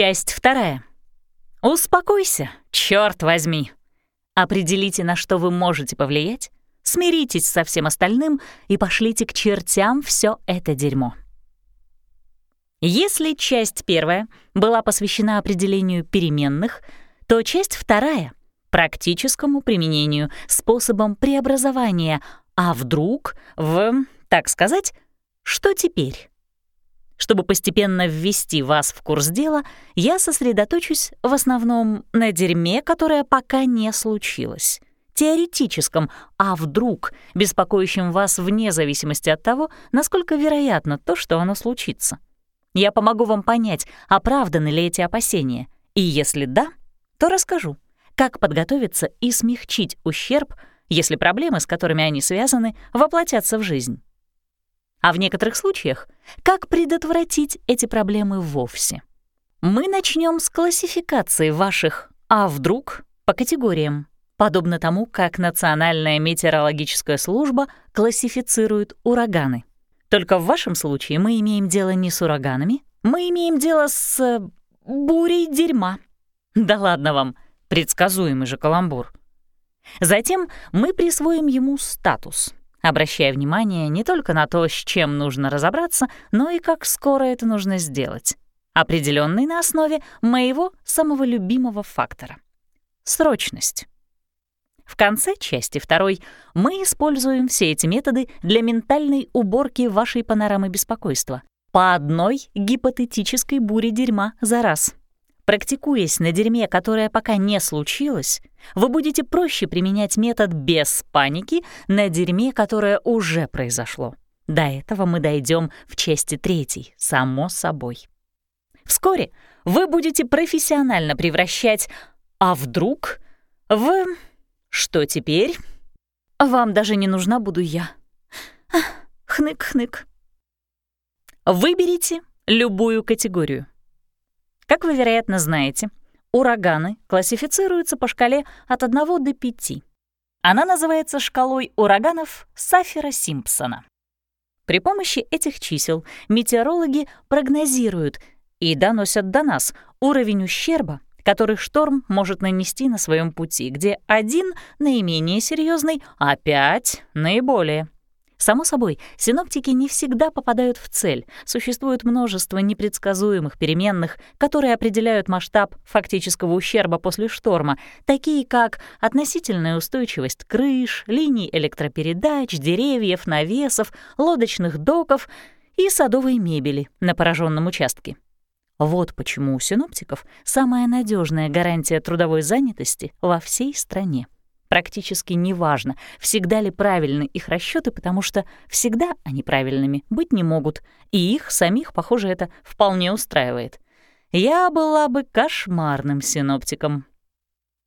Часть вторая. Успокойся, черт возьми. Определите, на что вы можете повлиять, смиритесь со всем остальным и пошлите к чертям все это дерьмо. Если часть первая была посвящена определению переменных, то часть вторая — практическому применению, способом преобразования, а вдруг в, так сказать, что теперь? Чтобы постепенно ввести вас в курс дела, я сосредоточусь в основном на дерьме, которое пока не случилось, теоретическом, а вдруг, беспокоящем вас вне зависимости от того, насколько вероятно то, что оно случится. Я помогу вам понять, оправданы ли эти опасения, и если да, то расскажу, как подготовиться и смягчить ущерб, если проблемы, с которыми они связаны, воплотятся в жизнь. А в некоторых случаях, как предотвратить эти проблемы вовсе. Мы начнем с классификации ваших «а вдруг» по категориям, подобно тому, как Национальная метеорологическая служба классифицирует ураганы. Только в вашем случае мы имеем дело не с ураганами, мы имеем дело с... Э, бурей дерьма. Да ладно вам, предсказуемый же каламбур. Затем мы присвоим ему статус, обращая внимание не только на то, с чем нужно разобраться, но и как скоро это нужно сделать, определенный на основе моего самого любимого фактора — срочность. В конце части второй мы используем все эти методы для ментальной уборки вашей панорамы беспокойства по одной гипотетической буре дерьма за раз. Практикуясь на дерьме, которое пока не случилось, вы будете проще применять метод без паники на дерьме, которое уже произошло. До этого мы дойдем в части третьей, само собой. Вскоре вы будете профессионально превращать «а вдруг» в что теперь? Вам даже не нужна буду я. Хнык-хнык. Выберите любую категорию. Как вы, вероятно, знаете, ураганы классифицируются по шкале от 1 до 5. Она называется шкалой ураганов Саффера-Симпсона. При помощи этих чисел метеорологи прогнозируют и доносят до нас уровень ущерба, который шторм может нанести на своем пути, где один наименее серьезный, а пять — наиболее. Само собой, синоптики не всегда попадают в цель. Существует множество непредсказуемых переменных, которые определяют масштаб фактического ущерба после шторма, такие как относительная устойчивость крыш, линий электропередач, деревьев, навесов, лодочных доков и садовой мебели на пораженном участке. Вот почему у синоптиков самая надежная гарантия трудовой занятости во всей стране. Практически неважно, всегда ли правильны их расчеты, потому что всегда они правильными быть не могут, и их самих, похоже, это вполне устраивает. Я была бы кошмарным синоптиком.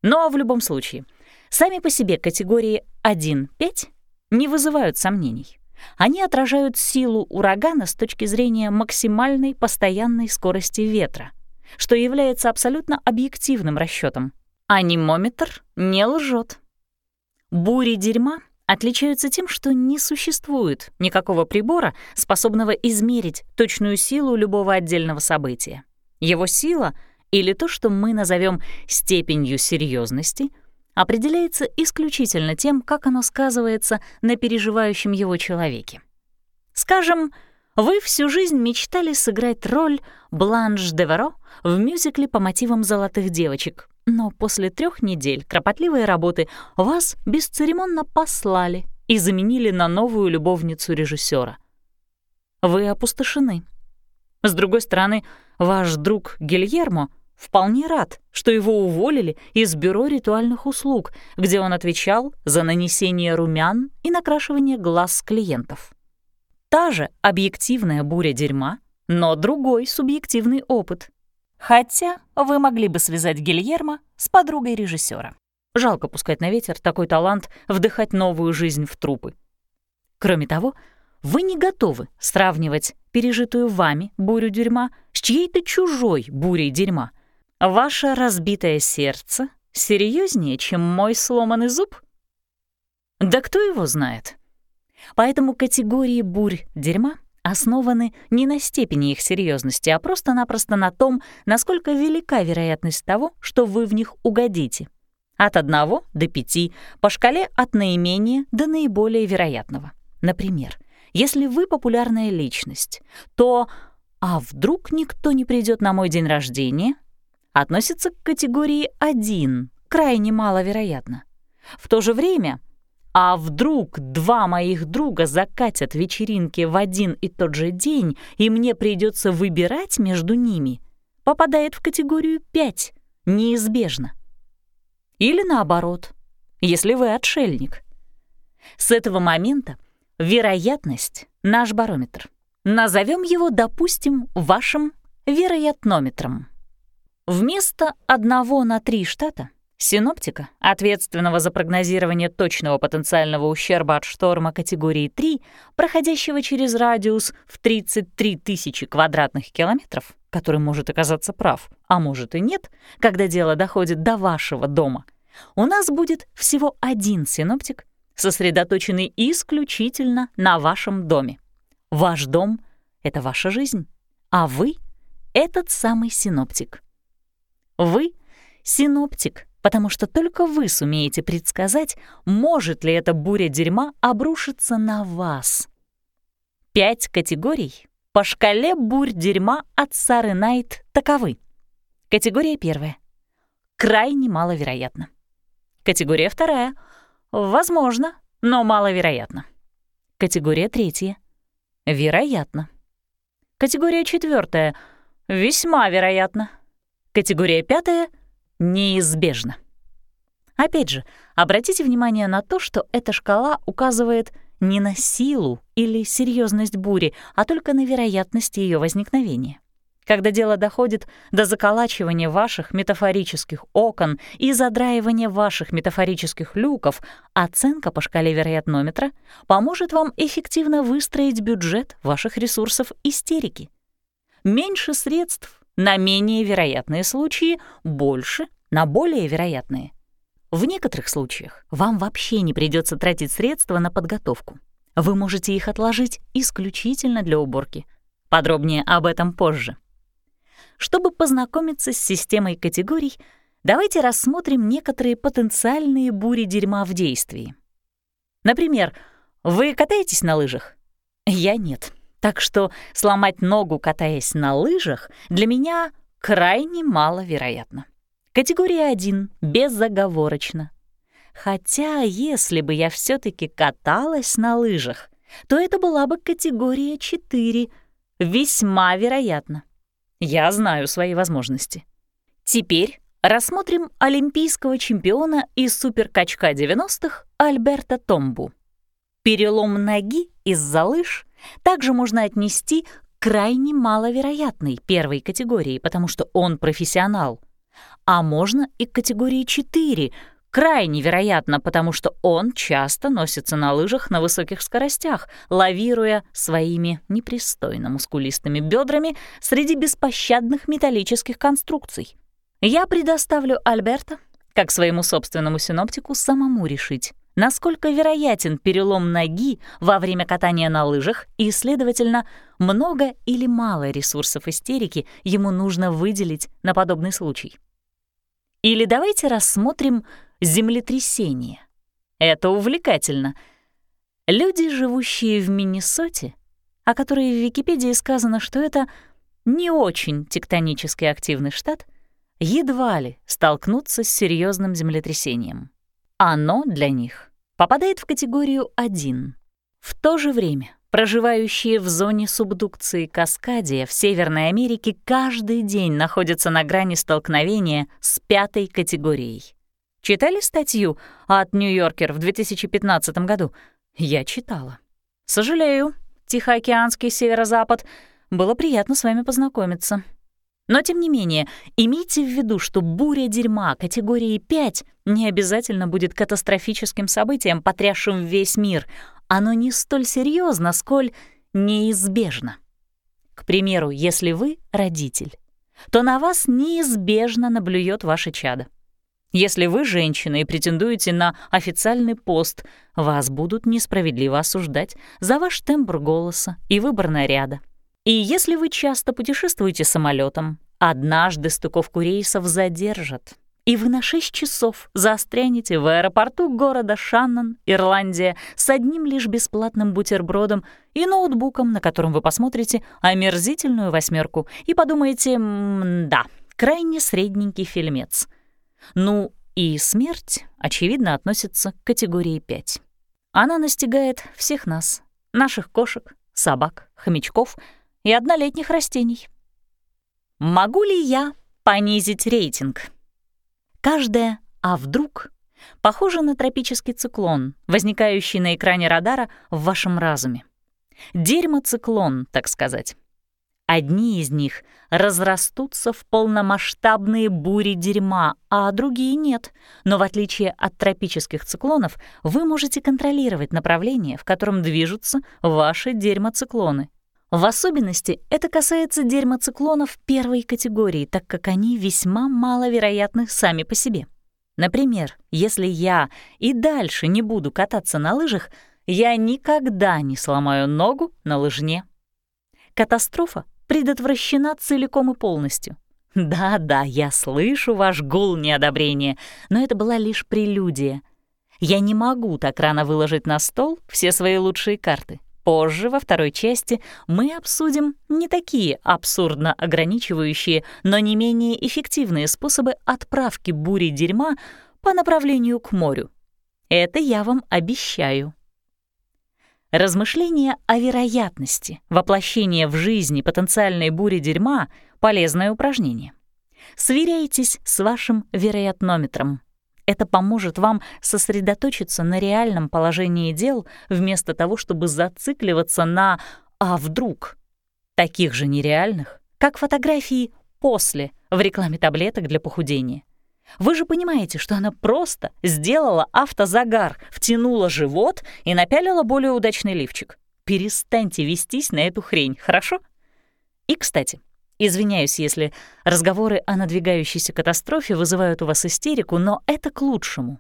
Но в любом случае, сами по себе категории 1-5 не вызывают сомнений. Они отражают силу урагана с точки зрения максимальной постоянной скорости ветра, что является абсолютно объективным расчетом. Анимометр не лжет. Бури дерьма отличаются тем, что не существует никакого прибора, способного измерить точную силу любого отдельного события. Его сила или то, что мы назовем степенью серьезности — определяется исключительно тем, как оно сказывается на переживающем его человеке. Скажем, вы всю жизнь мечтали сыграть роль Бланш де Веро в мюзикле по мотивам «Золотых девочек», но после трех недель кропотливой работы вас бесцеремонно послали и заменили на новую любовницу режиссера. Вы опустошены. С другой стороны, ваш друг Гильермо — вполне рад, что его уволили из бюро ритуальных услуг, где он отвечал за нанесение румян и накрашивание глаз клиентов. Та же объективная буря дерьма, но другой субъективный опыт. Хотя вы могли бы связать Гильермо с подругой режиссера. Жалко пускать на ветер такой талант вдыхать новую жизнь в трупы. Кроме того, вы не готовы сравнивать пережитую вами бурю дерьма с чьей-то чужой бурей дерьма — Ваше разбитое сердце серьезнее, чем мой сломанный зуб? Да кто его знает? Поэтому категории бурь дерьма основаны не на степени их серьезности, а просто-напросто на том, насколько велика вероятность того, что вы в них угодите. От 1 до 5 по шкале от наименее до наиболее вероятного. Например, если вы популярная личность, то «а вдруг никто не придет на мой день рождения» относится к категории 1, крайне маловероятно. В то же время «а вдруг два моих друга закатят вечеринки в один и тот же день, и мне придется выбирать между ними» попадает в категорию 5, неизбежно. Или наоборот, если вы отшельник. С этого момента вероятность — наш барометр. Назовем его, допустим, вашим вероятнометром. Вместо одного на три штата синоптика, ответственного за прогнозирование точного потенциального ущерба от шторма категории 3, проходящего через радиус в 33 тысячи квадратных километров, который может оказаться прав, а может и нет, когда дело доходит до вашего дома, у нас будет всего один синоптик, сосредоточенный исключительно на вашем доме. Ваш дом — это ваша жизнь, а вы — этот самый синоптик. Вы — синоптик, потому что только вы сумеете предсказать, может ли эта буря дерьма обрушиться на вас. Пять категорий по шкале бурь дерьма от Сары Найт таковы. Категория первая. Крайне маловероятно. Категория вторая. Возможно, но маловероятно. Категория третья. Вероятно. Категория четвертая. Весьма вероятно. Категория пятая — неизбежно. Опять же, обратите внимание на то, что эта шкала указывает не на силу или серьезность бури, а только на вероятность ее возникновения. Когда дело доходит до заколачивания ваших метафорических окон и задраивания ваших метафорических люков, оценка по шкале вероятнометра поможет вам эффективно выстроить бюджет ваших ресурсов истерики. Меньше средств на менее вероятные случаи, больше на более вероятные. В некоторых случаях вам вообще не придется тратить средства на подготовку. Вы можете их отложить исключительно для уборки. Подробнее об этом позже. Чтобы познакомиться с системой категорий, давайте рассмотрим некоторые потенциальные бури дерьма в действии. Например, вы катаетесь на лыжах? Я нет. Так что сломать ногу, катаясь на лыжах, для меня крайне маловероятно. Категория 1 — безоговорочно. Хотя, если бы я все таки каталась на лыжах, то это была бы категория 4 — весьма вероятно. Я знаю свои возможности. Теперь рассмотрим олимпийского чемпиона из суперкачка 90-х Альберта Томбу. Перелом ноги из-за лыж также можно отнести к крайне маловероятной первой категории, потому что он профессионал. А можно и к категории 4, крайне вероятно, потому что он часто носится на лыжах на высоких скоростях, лавируя своими непристойно мускулистыми бедрами среди беспощадных металлических конструкций. Я предоставлю Альберта, как своему собственному синоптику, самому решить, насколько вероятен перелом ноги во время катания на лыжах и, следовательно, много или мало ресурсов истерики ему нужно выделить на подобный случай. Или давайте рассмотрим землетрясение. Это увлекательно. Люди, живущие в Миннесоте, о которой в Википедии сказано, что это не очень тектонически активный штат, едва ли столкнутся с серьезным землетрясением. Оно для них попадает в категорию 1. В то же время проживающие в зоне субдукции Каскадия в Северной Америке каждый день находятся на грани столкновения с пятой категорией. Читали статью от «Нью-Йоркер» в 2015 году? Я читала. Сожалею, Тихоокеанский северо-запад. Было приятно с вами познакомиться. Но, тем не менее, имейте в виду, что буря дерьма категории 5 не обязательно будет катастрофическим событием, потрясшим весь мир. Оно не столь серьезно, сколь неизбежно. К примеру, если вы родитель, то на вас неизбежно наблюет ваше чадо. Если вы женщина и претендуете на официальный пост, вас будут несправедливо осуждать за ваш тембр голоса и выбор наряда. И если вы часто путешествуете самолетом, однажды стыковку рейсов задержат, и вы на 6 часов застрянете в аэропорту города Шаннон, Ирландия, с одним лишь бесплатным бутербродом и ноутбуком, на котором вы посмотрите омерзительную восьмерку и подумаете «да, крайне средненький фильмец». Ну, и смерть, очевидно, относится к категории 5. Она настигает всех нас, наших кошек, собак, хомячков и однолетних растений. Могу ли я понизить рейтинг? Каждое «а вдруг» похоже на тропический циклон, возникающий на экране радара в вашем разуме. Дерьмоциклон, так сказать. Одни из них разрастутся в полномасштабные бури дерьма, а другие нет. Но в отличие от тропических циклонов, вы можете контролировать направление, в котором движутся ваши дерьмоциклоны. В особенности это касается дерьмоциклонов первой категории, так как они весьма маловероятны сами по себе. Например, если я и дальше не буду кататься на лыжах, я никогда не сломаю ногу на лыжне. Катастрофа предотвращена целиком и полностью. Да-да, я слышу ваш гул неодобрения, но это была лишь прелюдия. Я не могу так рано выложить на стол все свои лучшие карты. Позже, во второй части, мы обсудим не такие абсурдно ограничивающие, но не менее эффективные способы отправки бури дерьма по направлению к морю. Это я вам обещаю. Размышления о вероятности воплощения в жизни потенциальной бури дерьма — полезное упражнение. Сверяйтесь с вашим вероятнометром. Это поможет вам сосредоточиться на реальном положении дел вместо того, чтобы зацикливаться на «а вдруг?», таких же нереальных, как фотографии «после» в рекламе таблеток для похудения. Вы же понимаете, что она просто сделала автозагар, втянула живот и напялила более удачный лифчик. Перестаньте вестись на эту хрень, хорошо? И, кстати, извиняюсь, если разговоры о надвигающейся катастрофе вызывают у вас истерику, но это к лучшему.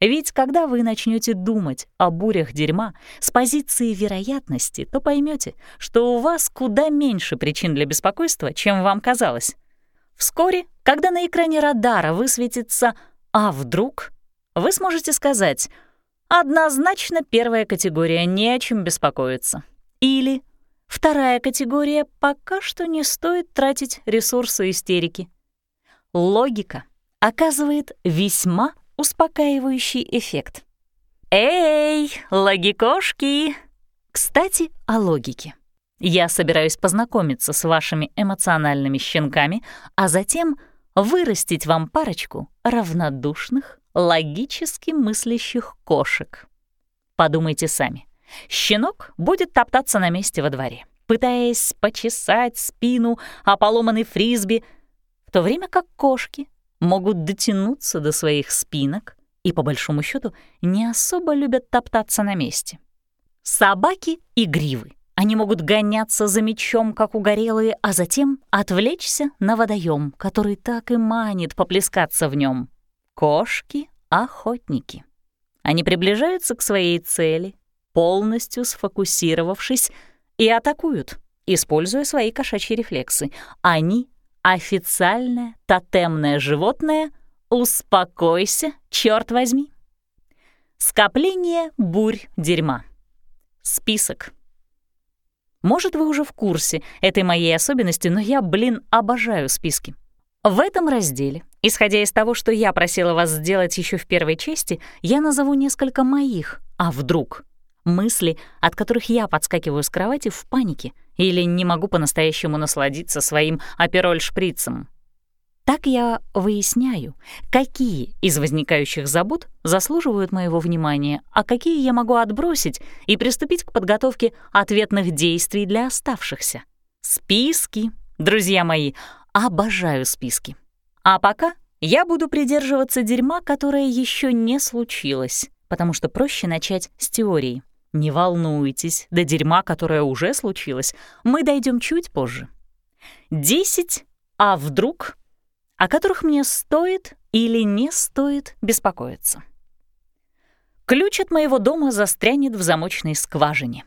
Ведь когда вы начнете думать о бурях дерьма с позиции вероятности, то поймете, что у вас куда меньше причин для беспокойства, чем вам казалось. Вскоре, когда на экране радара высветится «А вдруг?», вы сможете сказать «Однозначно первая категория, не о чем беспокоиться». Или «Вторая категория, пока что не стоит тратить ресурсы истерики». Логика оказывает весьма успокаивающий эффект. «Эй, логикошки!» Кстати, о логике. Я собираюсь познакомиться с вашими эмоциональными щенками, а затем вырастить вам парочку равнодушных, логически мыслящих кошек. Подумайте сами. Щенок будет топтаться на месте во дворе, пытаясь почесать спину о поломанный фрисби, в то время как кошки могут дотянуться до своих спинок и, по большому счету, не особо любят топтаться на месте. Собаки и гривы они могут гоняться за мечом, как угорелые, а затем отвлечься на водоем, который так и манит поплескаться в нем. Кошки — охотники. Они приближаются к своей цели, полностью сфокусировавшись, и атакуют, используя свои кошачьи рефлексы. Они — официальное тотемное животное «Успокойся, черт возьми». Скопление бурь дерьма. Список. Может, вы уже в курсе этой моей особенности, но я, блин, обожаю списки. В этом разделе, исходя из того, что я просила вас сделать еще в первой части, я назову несколько моих «а вдруг?» Мысли, от которых я подскакиваю с кровати в панике или не могу по-настоящему насладиться своим апероль-шприцем. Так я выясняю, какие из возникающих забот заслуживают моего внимания, а какие я могу отбросить и приступить к подготовке ответных действий для оставшихся. Списки, друзья мои, обожаю списки. А пока я буду придерживаться дерьма, которое еще не случилось, потому что проще начать с теории. Не волнуйтесь, до дерьма, которое уже случилось, мы дойдем чуть позже. 10. А вдруг о которых мне стоит или не стоит беспокоиться. Ключ от моего дома застрянет в замочной скважине.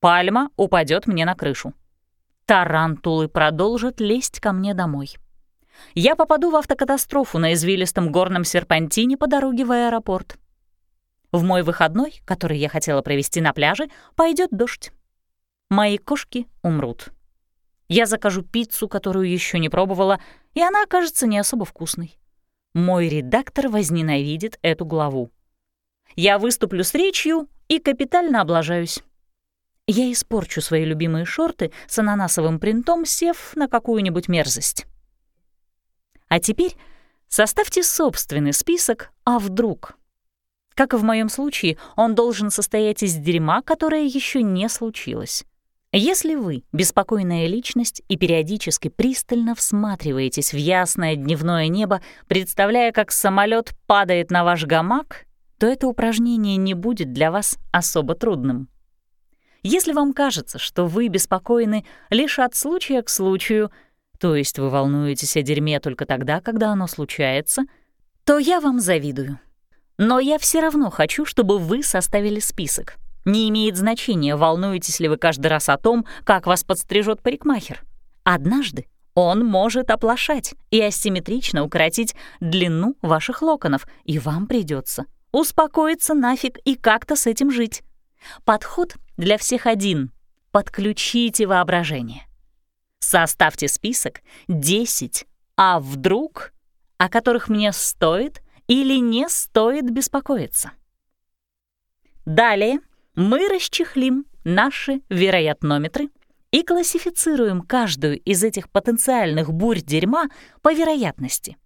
Пальма упадет мне на крышу. Тарантулы продолжат лезть ко мне домой. Я попаду в автокатастрофу на извилистом горном серпантине по дороге в аэропорт. В мой выходной, который я хотела провести на пляже, пойдет дождь. Мои кошки умрут. Я закажу пиццу, которую еще не пробовала, и она окажется не особо вкусной. Мой редактор возненавидит эту главу. Я выступлю с речью и капитально облажаюсь. Я испорчу свои любимые шорты с ананасовым принтом, сев на какую-нибудь мерзость. А теперь составьте собственный список «А вдруг?». Как и в моем случае, он должен состоять из дерьма, которое еще не случилось. Если вы беспокойная личность и периодически пристально всматриваетесь в ясное дневное небо, представляя, как самолет падает на ваш гамак, то это упражнение не будет для вас особо трудным. Если вам кажется, что вы беспокойны лишь от случая к случаю, то есть вы волнуетесь о дерьме только тогда, когда оно случается, то я вам завидую. Но я все равно хочу, чтобы вы составили список. Не имеет значения, волнуетесь ли вы каждый раз о том, как вас подстрижет парикмахер. Однажды он может оплошать и асимметрично укоротить длину ваших локонов, и вам придется успокоиться нафиг и как-то с этим жить. Подход для всех один. Подключите воображение. Составьте список 10 «а вдруг», о которых мне стоит или не стоит беспокоиться. Далее мы расчехлим наши вероятнометры и классифицируем каждую из этих потенциальных бурь дерьма по вероятности.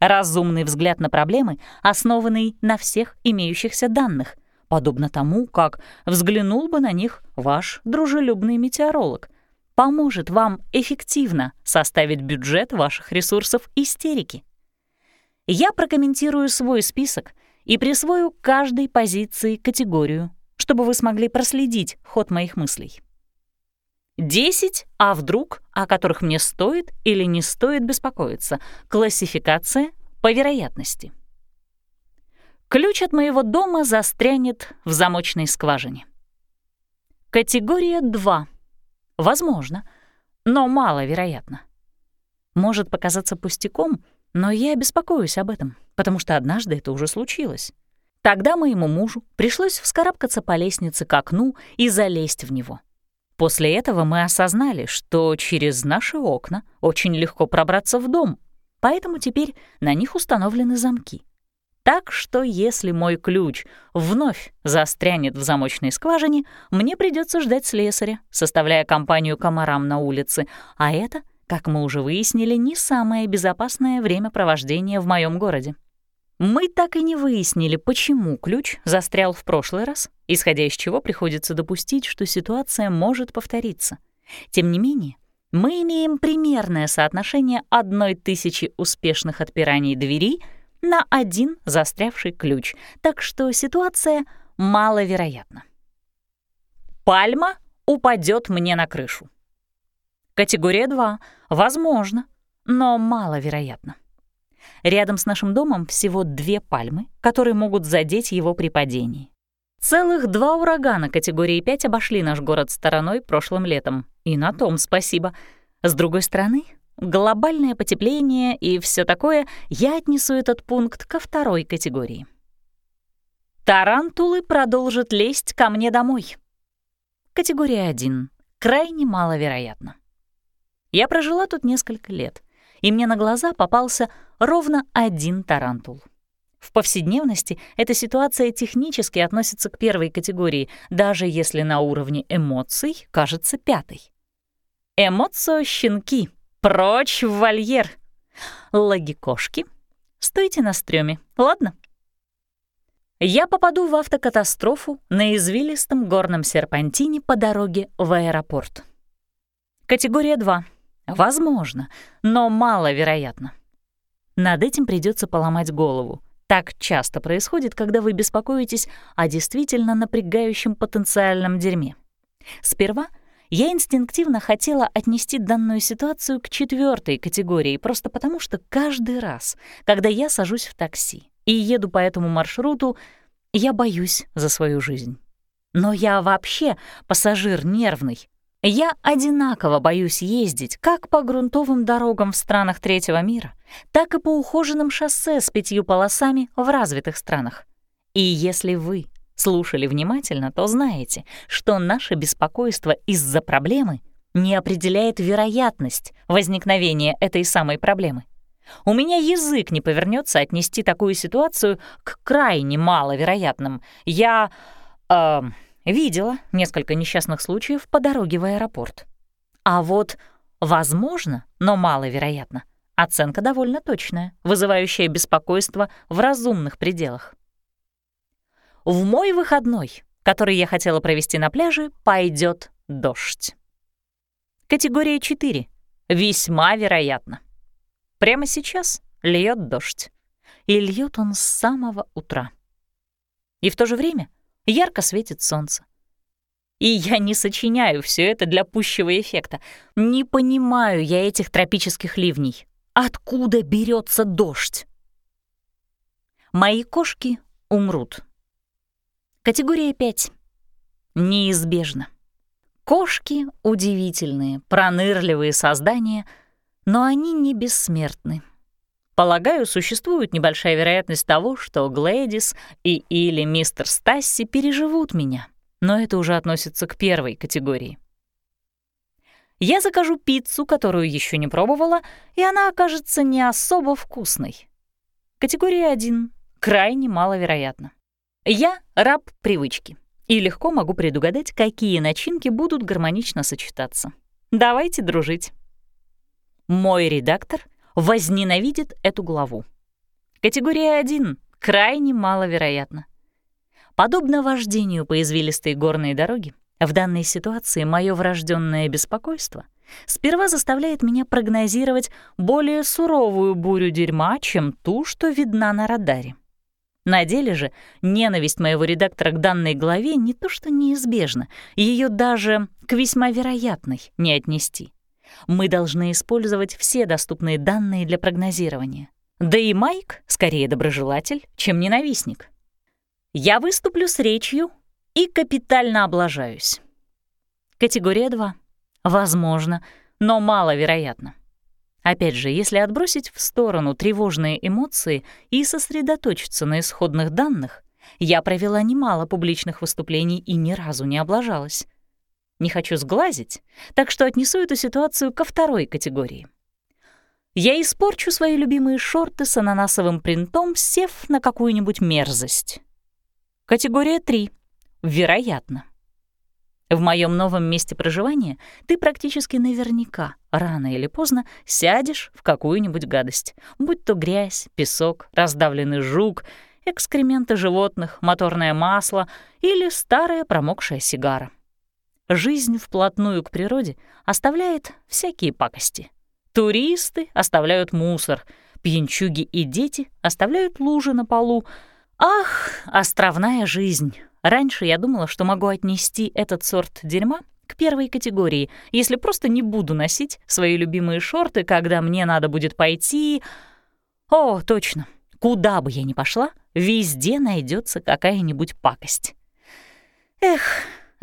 Разумный взгляд на проблемы, основанный на всех имеющихся данных, подобно тому, как взглянул бы на них ваш дружелюбный метеоролог, поможет вам эффективно составить бюджет ваших ресурсов истерики. Я прокомментирую свой список и присвою каждой позиции категорию, чтобы вы смогли проследить ход моих мыслей. 10 «а вдруг», о которых мне стоит или не стоит беспокоиться. Классификация по вероятности. Ключ от моего дома застрянет в замочной скважине. Категория 2. Возможно, но маловероятно. Может показаться пустяком, но я беспокоюсь об этом, потому что однажды это уже случилось. Тогда моему мужу пришлось вскарабкаться по лестнице к окну и залезть в него. После этого мы осознали, что через наши окна очень легко пробраться в дом, поэтому теперь на них установлены замки. Так что если мой ключ вновь застрянет в замочной скважине, мне придется ждать слесаря, составляя компанию комарам на улице, а это, как мы уже выяснили, не самое безопасное времяпровождение в моем городе. Мы так и не выяснили, почему ключ застрял в прошлый раз, исходя из чего приходится допустить, что ситуация может повториться. Тем не менее, мы имеем примерное соотношение одной тысячи успешных отпираний двери — на один застрявший ключ, так что ситуация маловероятна. Пальма упадет мне на крышу. Категория 2. Возможно, но маловероятно. Рядом с нашим домом всего две пальмы, которые могут задеть его при падении. Целых два урагана категории 5 обошли наш город стороной прошлым летом. И на том спасибо. С другой стороны, глобальное потепление и все такое, я отнесу этот пункт ко второй категории. Тарантулы продолжат лезть ко мне домой. Категория 1. Крайне маловероятно. Я прожила тут несколько лет, и мне на глаза попался ровно один тарантул. В повседневности эта ситуация технически относится к первой категории, даже если на уровне эмоций кажется пятой. Эмоцио-щенки — Прочь в вольер! Логикошки, стойте на стреме, ладно? Я попаду в автокатастрофу на извилистом горном серпантине по дороге в аэропорт. Категория 2. Возможно, но маловероятно. Над этим придется поломать голову. Так часто происходит, когда вы беспокоитесь о действительно напрягающем потенциальном дерьме. Сперва — Я инстинктивно хотела отнести данную ситуацию к четвертой категории, просто потому что каждый раз, когда я сажусь в такси и еду по этому маршруту, я боюсь за свою жизнь. Но я вообще пассажир нервный. Я одинаково боюсь ездить как по грунтовым дорогам в странах третьего мира, так и по ухоженным шоссе с пятью полосами в развитых странах. И если вы слушали внимательно, то знаете, что наше беспокойство из-за проблемы не определяет вероятность возникновения этой самой проблемы. У меня язык не повернется отнести такую ситуацию к крайне маловероятным. Я... Э, Видела несколько несчастных случаев по дороге в аэропорт. А вот возможно, но маловероятно, оценка довольно точная, вызывающая беспокойство в разумных пределах. В мой выходной, который я хотела провести на пляже, пойдет дождь. Категория 4. Весьма вероятно. Прямо сейчас льет дождь. И льет он с самого утра. И в то же время ярко светит солнце. И я не сочиняю все это для пущего эффекта. Не понимаю я этих тропических ливней. Откуда берется дождь? Мои кошки умрут. Категория 5. Неизбежно. Кошки — удивительные, пронырливые создания, но они не бессмертны. Полагаю, существует небольшая вероятность того, что Глэдис и или мистер Стасси переживут меня, но это уже относится к первой категории. Я закажу пиццу, которую еще не пробовала, и она окажется не особо вкусной. Категория 1. Крайне маловероятно. Я раб привычки и легко могу предугадать, какие начинки будут гармонично сочетаться. Давайте дружить. Мой редактор — возненавидит эту главу. Категория 1 крайне маловероятно. Подобно вождению по извилистой горной дороге, в данной ситуации мое врожденное беспокойство сперва заставляет меня прогнозировать более суровую бурю дерьма, чем ту, что видна на радаре. На деле же ненависть моего редактора к данной главе не то что неизбежна, ее даже к весьма вероятной не отнести. Мы должны использовать все доступные данные для прогнозирования. Да и Майк скорее доброжелатель, чем ненавистник. Я выступлю с речью и капитально облажаюсь. Категория 2. Возможно, но маловероятно. Опять же, если отбросить в сторону тревожные эмоции и сосредоточиться на исходных данных, я провела немало публичных выступлений и ни разу не облажалась. Не хочу сглазить, так что отнесу эту ситуацию ко второй категории. Я испорчу свои любимые шорты с ананасовым принтом, сев на какую-нибудь мерзость. Категория 3. Вероятно. В моем новом месте проживания ты практически наверняка, рано или поздно, сядешь в какую-нибудь гадость, будь то грязь, песок, раздавленный жук, экскременты животных, моторное масло или старая промокшая сигара жизнь вплотную к природе оставляет всякие пакости. Туристы оставляют мусор, пьянчуги и дети оставляют лужи на полу. Ах, островная жизнь! Раньше я думала, что могу отнести этот сорт дерьма к первой категории, если просто не буду носить свои любимые шорты, когда мне надо будет пойти... О, точно, куда бы я ни пошла, везде найдется какая-нибудь пакость. Эх,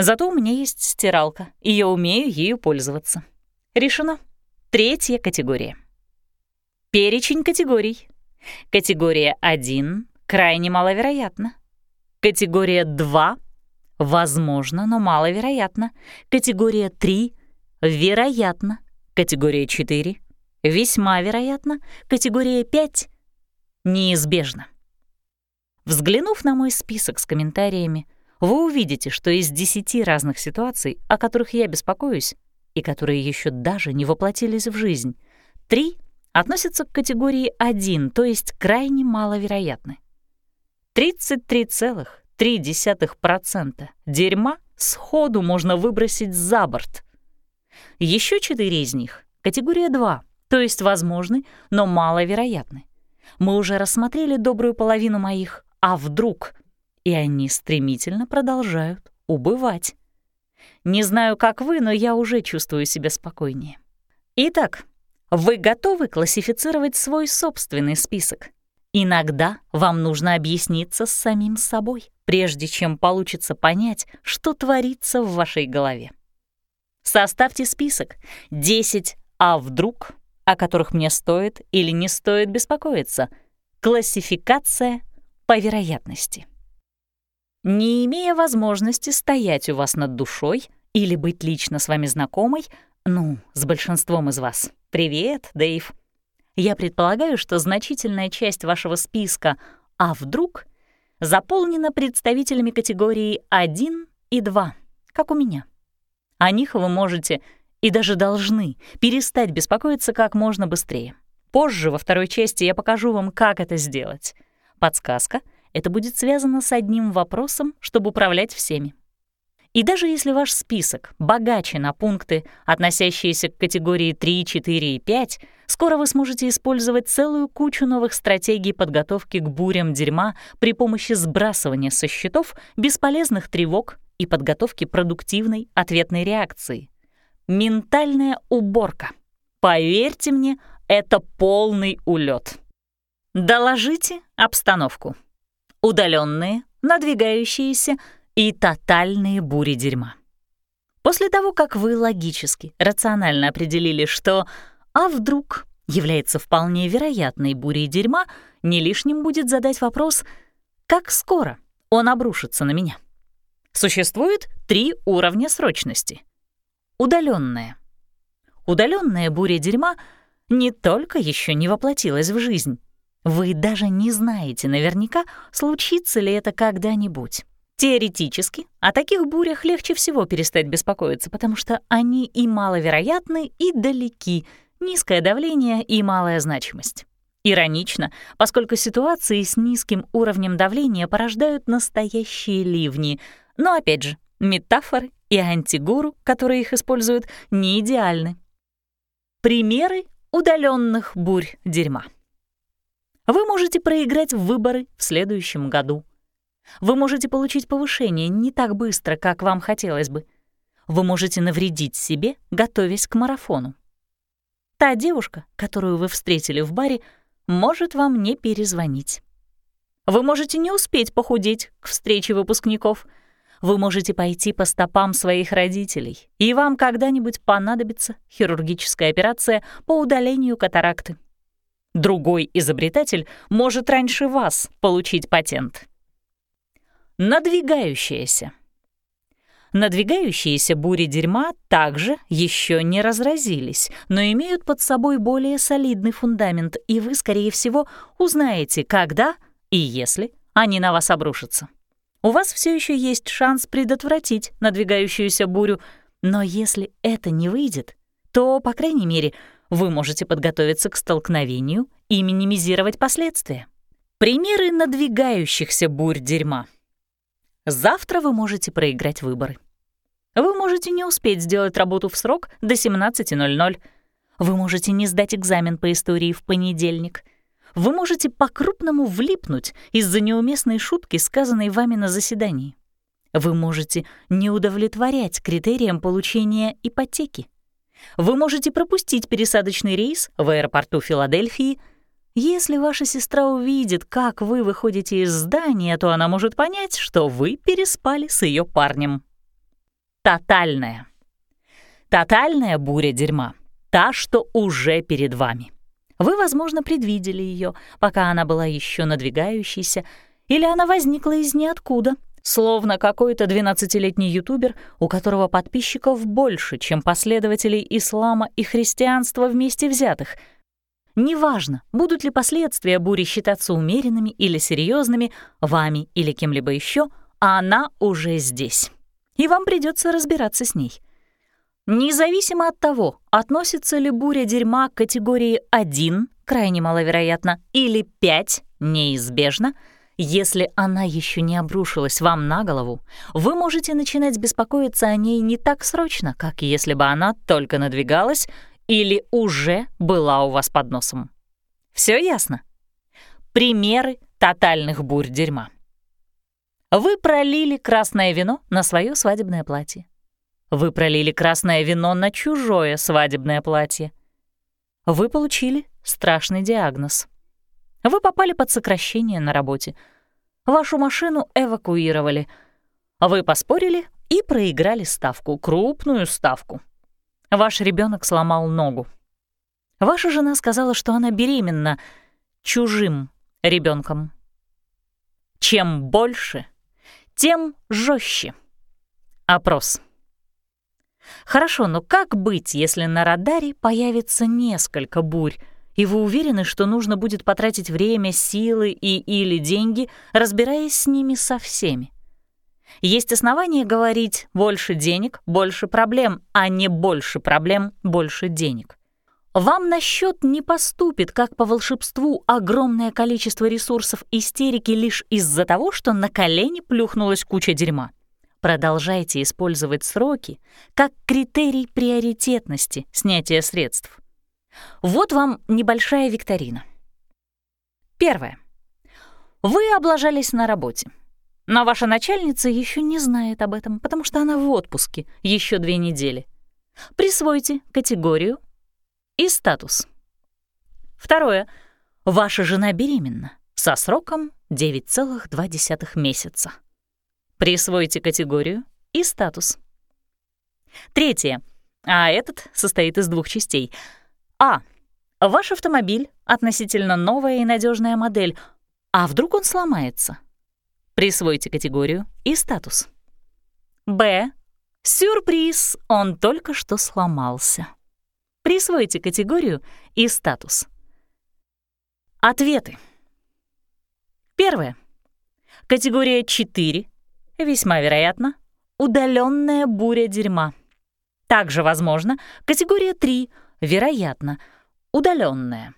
Зато у меня есть стиралка, и я умею ею пользоваться. Решено. Третья категория. Перечень категорий. Категория 1 — крайне маловероятно. Категория 2 — возможно, но маловероятно. Категория 3 — вероятно. Категория 4 — весьма вероятно. Категория 5 — неизбежно. Взглянув на мой список с комментариями, вы увидите, что из десяти разных ситуаций, о которых я беспокоюсь, и которые еще даже не воплотились в жизнь, три относятся к категории 1, то есть крайне маловероятны. 33,3% дерьма сходу можно выбросить за борт. Еще четыре из них — категория 2, то есть возможны, но маловероятны. Мы уже рассмотрели добрую половину моих «а вдруг», и они стремительно продолжают убывать. Не знаю, как вы, но я уже чувствую себя спокойнее. Итак, вы готовы классифицировать свой собственный список? Иногда вам нужно объясниться с самим собой, прежде чем получится понять, что творится в вашей голове. Составьте список 10 «а вдруг», о которых мне стоит или не стоит беспокоиться. Классификация по вероятности. Не имея возможности стоять у вас над душой или быть лично с вами знакомой, ну, с большинством из вас, привет, Дэйв, я предполагаю, что значительная часть вашего списка «а вдруг» заполнена представителями категории 1 и 2, как у меня. О них вы можете и даже должны перестать беспокоиться как можно быстрее. Позже, во второй части, я покажу вам, как это сделать. Подсказка — это будет связано с одним вопросом, чтобы управлять всеми. И даже если ваш список богаче на пункты, относящиеся к категории 3, 4 и 5, скоро вы сможете использовать целую кучу новых стратегий подготовки к бурям дерьма при помощи сбрасывания со счетов бесполезных тревог и подготовки продуктивной ответной реакции. Ментальная уборка. Поверьте мне, это полный улет. Доложите обстановку. Удаленные, надвигающиеся — и тотальные бури дерьма. После того, как вы логически, рационально определили, что «а вдруг» является вполне вероятной бурей дерьма, не лишним будет задать вопрос «как скоро он обрушится на меня?» Существует три уровня срочности. Удаленная. Удаленная буря дерьма не только еще не воплотилась в жизнь, вы даже не знаете наверняка, случится ли это когда-нибудь. Теоретически, о таких бурях легче всего перестать беспокоиться, потому что они и маловероятны, и далеки, низкое давление и малая значимость. Иронично, поскольку ситуации с низким уровнем давления порождают настоящие ливни. Но опять же, метафоры и антигуру, которые их используют, не идеальны. Примеры удаленных бурь дерьма. Вы можете проиграть выборы в следующем году. Вы можете получить повышение не так быстро, как вам хотелось бы. Вы можете навредить себе, готовясь к марафону. Та девушка, которую вы встретили в баре, может вам не перезвонить. Вы можете не успеть похудеть к встрече выпускников. Вы можете пойти по стопам своих родителей, и вам когда-нибудь понадобится хирургическая операция по удалению катаракты. Другой изобретатель может раньше вас получить патент. Надвигающаяся. Надвигающиеся бури дерьма также еще не разразились, но имеют под собой более солидный фундамент, и вы, скорее всего, узнаете, когда и если они на вас обрушатся. У вас все еще есть шанс предотвратить надвигающуюся бурю, но если это не выйдет, то, по крайней мере, вы можете подготовиться к столкновению и минимизировать последствия. Примеры надвигающихся бурь дерьма — Завтра вы можете проиграть выборы. Вы можете не успеть сделать работу в срок до 17.00. Вы можете не сдать экзамен по истории в понедельник. Вы можете по-крупному влипнуть из-за неуместной шутки, сказанной вами на заседании. Вы можете не удовлетворять критериям получения ипотеки. Вы можете пропустить пересадочный рейс в аэропорту Филадельфии — если ваша сестра увидит, как вы выходите из здания, то она может понять, что вы переспали с ее парнем. Тотальная. Тотальная буря дерьма. Та, что уже перед вами. Вы, возможно, предвидели ее, пока она была еще надвигающейся, или она возникла из ниоткуда, словно какой-то 12-летний ютубер, у которого подписчиков больше, чем последователей ислама и христианства вместе взятых — Неважно, будут ли последствия бури считаться умеренными или серьезными, вами или кем-либо еще, она уже здесь. И вам придется разбираться с ней. Независимо от того, относится ли буря дерьма к категории 1, крайне маловероятно, или 5, неизбежно, если она еще не обрушилась вам на голову, вы можете начинать беспокоиться о ней не так срочно, как если бы она только надвигалась или уже была у вас под носом. Все ясно? Примеры тотальных бурь дерьма. Вы пролили красное вино на свое свадебное платье. Вы пролили красное вино на чужое свадебное платье. Вы получили страшный диагноз. Вы попали под сокращение на работе. Вашу машину эвакуировали. Вы поспорили и проиграли ставку, крупную ставку. Ваш ребенок сломал ногу. Ваша жена сказала, что она беременна чужим ребенком. Чем больше, тем жестче. Опрос. Хорошо, но как быть, если на радаре появится несколько бурь, и вы уверены, что нужно будет потратить время, силы и или деньги, разбираясь с ними со всеми? Есть основания говорить «больше денег, больше проблем», а не «больше проблем, больше денег». Вам на счет не поступит, как по волшебству, огромное количество ресурсов истерики лишь из-за того, что на колени плюхнулась куча дерьма. Продолжайте использовать сроки как критерий приоритетности снятия средств. Вот вам небольшая викторина. Первое. Вы облажались на работе. Но ваша начальница еще не знает об этом, потому что она в отпуске еще две недели. Присвойте категорию и статус. Второе. Ваша жена беременна со сроком 9,2 месяца. Присвойте категорию и статус. Третье. А этот состоит из двух частей. А. Ваш автомобиль — относительно новая и надежная модель. А вдруг он сломается? Присвойте категорию и статус. Б. Сюрприз, он только что сломался. Присвойте категорию и статус. Ответы. Первое. Категория 4. Весьма вероятно. Удаленная буря дерьма. Также возможно. Категория 3. Вероятно. Удаленная.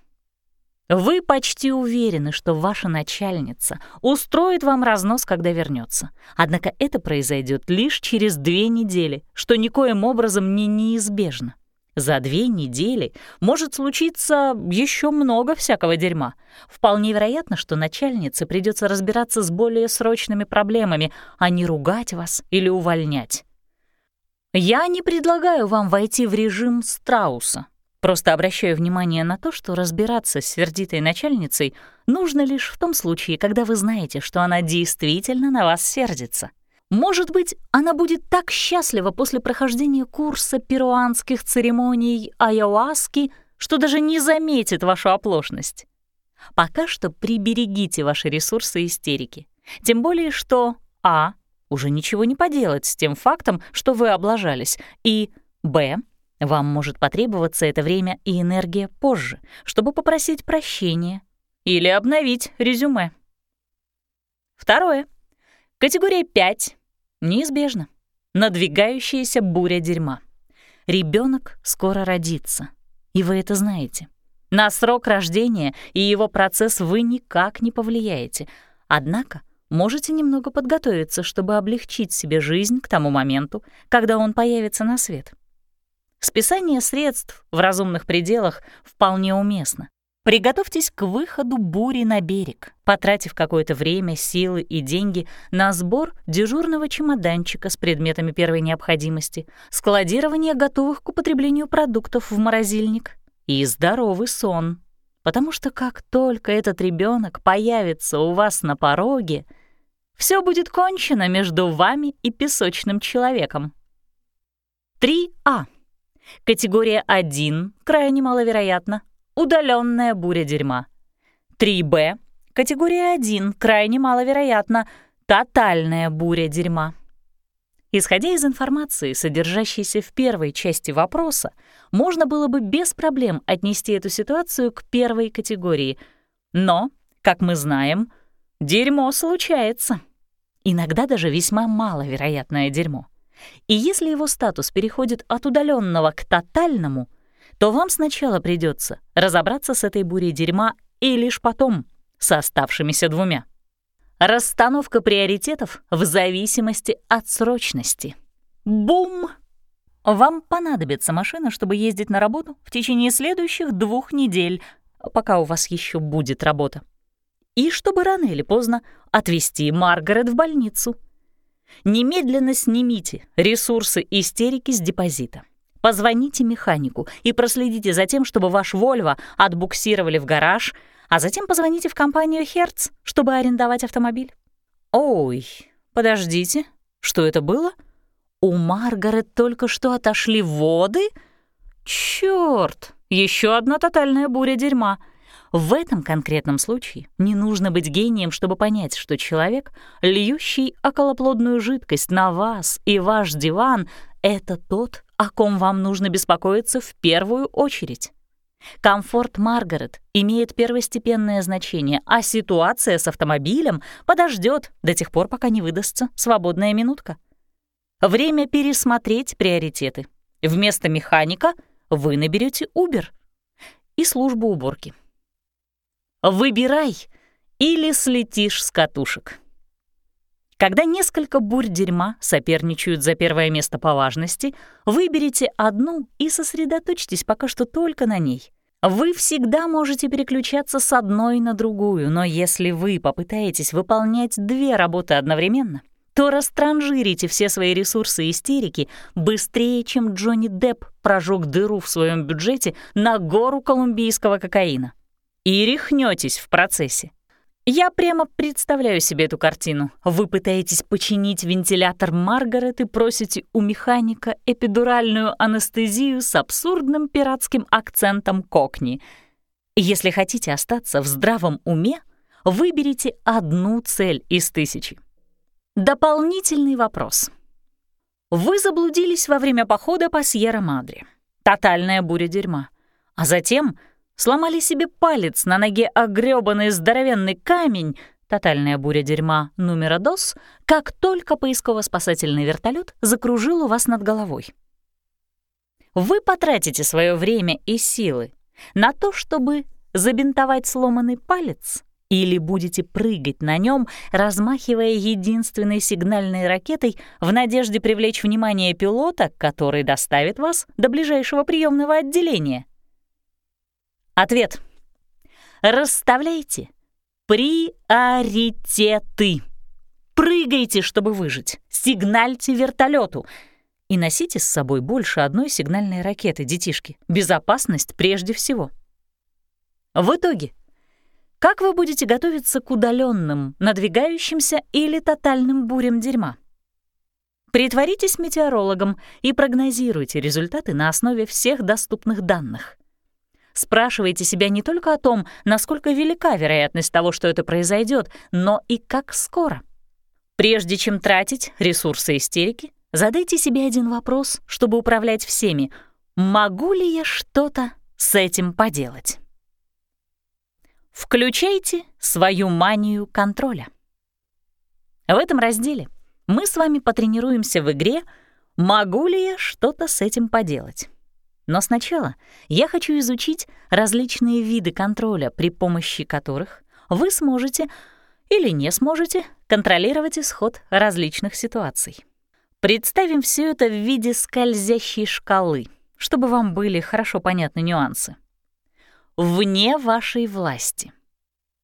Вы почти уверены, что ваша начальница устроит вам разнос, когда вернется. Однако это произойдет лишь через две недели, что никоим образом не неизбежно. За две недели может случиться еще много всякого дерьма. Вполне вероятно, что начальнице придется разбираться с более срочными проблемами, а не ругать вас или увольнять. Я не предлагаю вам войти в режим страуса. Просто обращаю внимание на то, что разбираться с сердитой начальницей нужно лишь в том случае, когда вы знаете, что она действительно на вас сердится. Может быть, она будет так счастлива после прохождения курса перуанских церемоний айоаски, что даже не заметит вашу оплошность. Пока что приберегите ваши ресурсы истерики. Тем более, что а. уже ничего не поделать с тем фактом, что вы облажались, и б. Вам может потребоваться это время и энергия позже, чтобы попросить прощения или обновить резюме. Второе. Категория 5 Неизбежно. Надвигающаяся буря дерьма. Ребенок скоро родится, и вы это знаете. На срок рождения и его процесс вы никак не повлияете, однако можете немного подготовиться, чтобы облегчить себе жизнь к тому моменту, когда он появится на свет. Списание средств в разумных пределах вполне уместно. Приготовьтесь к выходу бури на берег, потратив какое-то время, силы и деньги на сбор дежурного чемоданчика с предметами первой необходимости, складирование готовых к употреблению продуктов в морозильник и здоровый сон. Потому что как только этот ребенок появится у вас на пороге, все будет кончено между вами и песочным человеком. 3А. Категория 1, крайне маловероятно — Удаленная буря дерьма. 3Б. Категория 1. Крайне маловероятно. Тотальная буря дерьма. Исходя из информации, содержащейся в первой части вопроса, можно было бы без проблем отнести эту ситуацию к первой категории. Но, как мы знаем, дерьмо случается. Иногда даже весьма маловероятное дерьмо. И если его статус переходит от удаленного к тотальному — то вам сначала придется разобраться с этой бурей дерьма и лишь потом с оставшимися двумя. Расстановка приоритетов в зависимости от срочности. Бум! Вам понадобится машина, чтобы ездить на работу в течение следующих двух недель, пока у вас еще будет работа. И чтобы рано или поздно отвезти Маргарет в больницу. Немедленно снимите ресурсы истерики с депозита. Позвоните механику и проследите за тем, чтобы ваш Вольво отбуксировали в гараж, а затем позвоните в компанию «Херц», чтобы арендовать автомобиль. Ой, подождите, что это было? У Маргарет только что отошли воды? Чёрт, еще одна тотальная буря дерьма — в этом конкретном случае не нужно быть гением, чтобы понять, что человек, льющий околоплодную жидкость на вас и ваш диван, это тот, о ком вам нужно беспокоиться в первую очередь. Комфорт Маргарет имеет первостепенное значение, а ситуация с автомобилем подождет до тех пор, пока не выдастся свободная минутка. Время пересмотреть приоритеты. Вместо механика вы наберете Uber и службу уборки. Выбирай или слетишь с катушек. Когда несколько бурь дерьма соперничают за первое место по важности, выберите одну и сосредоточьтесь пока что только на ней. Вы всегда можете переключаться с одной на другую, но если вы попытаетесь выполнять две работы одновременно, то растранжирите все свои ресурсы истерики быстрее, чем Джонни Депп прожег дыру в своем бюджете на гору колумбийского кокаина и рехнётесь в процессе. Я прямо представляю себе эту картину. Вы пытаетесь починить вентилятор Маргарет и просите у механика эпидуральную анестезию с абсурдным пиратским акцентом кокни. Если хотите остаться в здравом уме, выберите одну цель из тысячи. Дополнительный вопрос. Вы заблудились во время похода по Сьерра-Мадре. Тотальная буря дерьма. А затем — сломали себе палец на ноге огрёбанный здоровенный камень, тотальная буря дерьма номера ДОС, как только поисково-спасательный вертолет закружил у вас над головой. Вы потратите свое время и силы на то, чтобы забинтовать сломанный палец, или будете прыгать на нем, размахивая единственной сигнальной ракетой в надежде привлечь внимание пилота, который доставит вас до ближайшего приемного отделения — Ответ. Расставляйте приоритеты. Прыгайте, чтобы выжить. Сигнальте вертолету. И носите с собой больше одной сигнальной ракеты, детишки. Безопасность прежде всего. В итоге, как вы будете готовиться к удаленным, надвигающимся или тотальным бурям дерьма? Притворитесь метеорологом и прогнозируйте результаты на основе всех доступных данных. Спрашивайте себя не только о том, насколько велика вероятность того, что это произойдет, но и как скоро. Прежде чем тратить ресурсы истерики, задайте себе один вопрос, чтобы управлять всеми. Могу ли я что-то с этим поделать? Включайте свою манию контроля. В этом разделе мы с вами потренируемся в игре «Могу ли я что-то с этим поделать?». Но сначала я хочу изучить различные виды контроля, при помощи которых вы сможете или не сможете контролировать исход различных ситуаций. Представим все это в виде скользящей шкалы, чтобы вам были хорошо понятны нюансы. Вне вашей власти.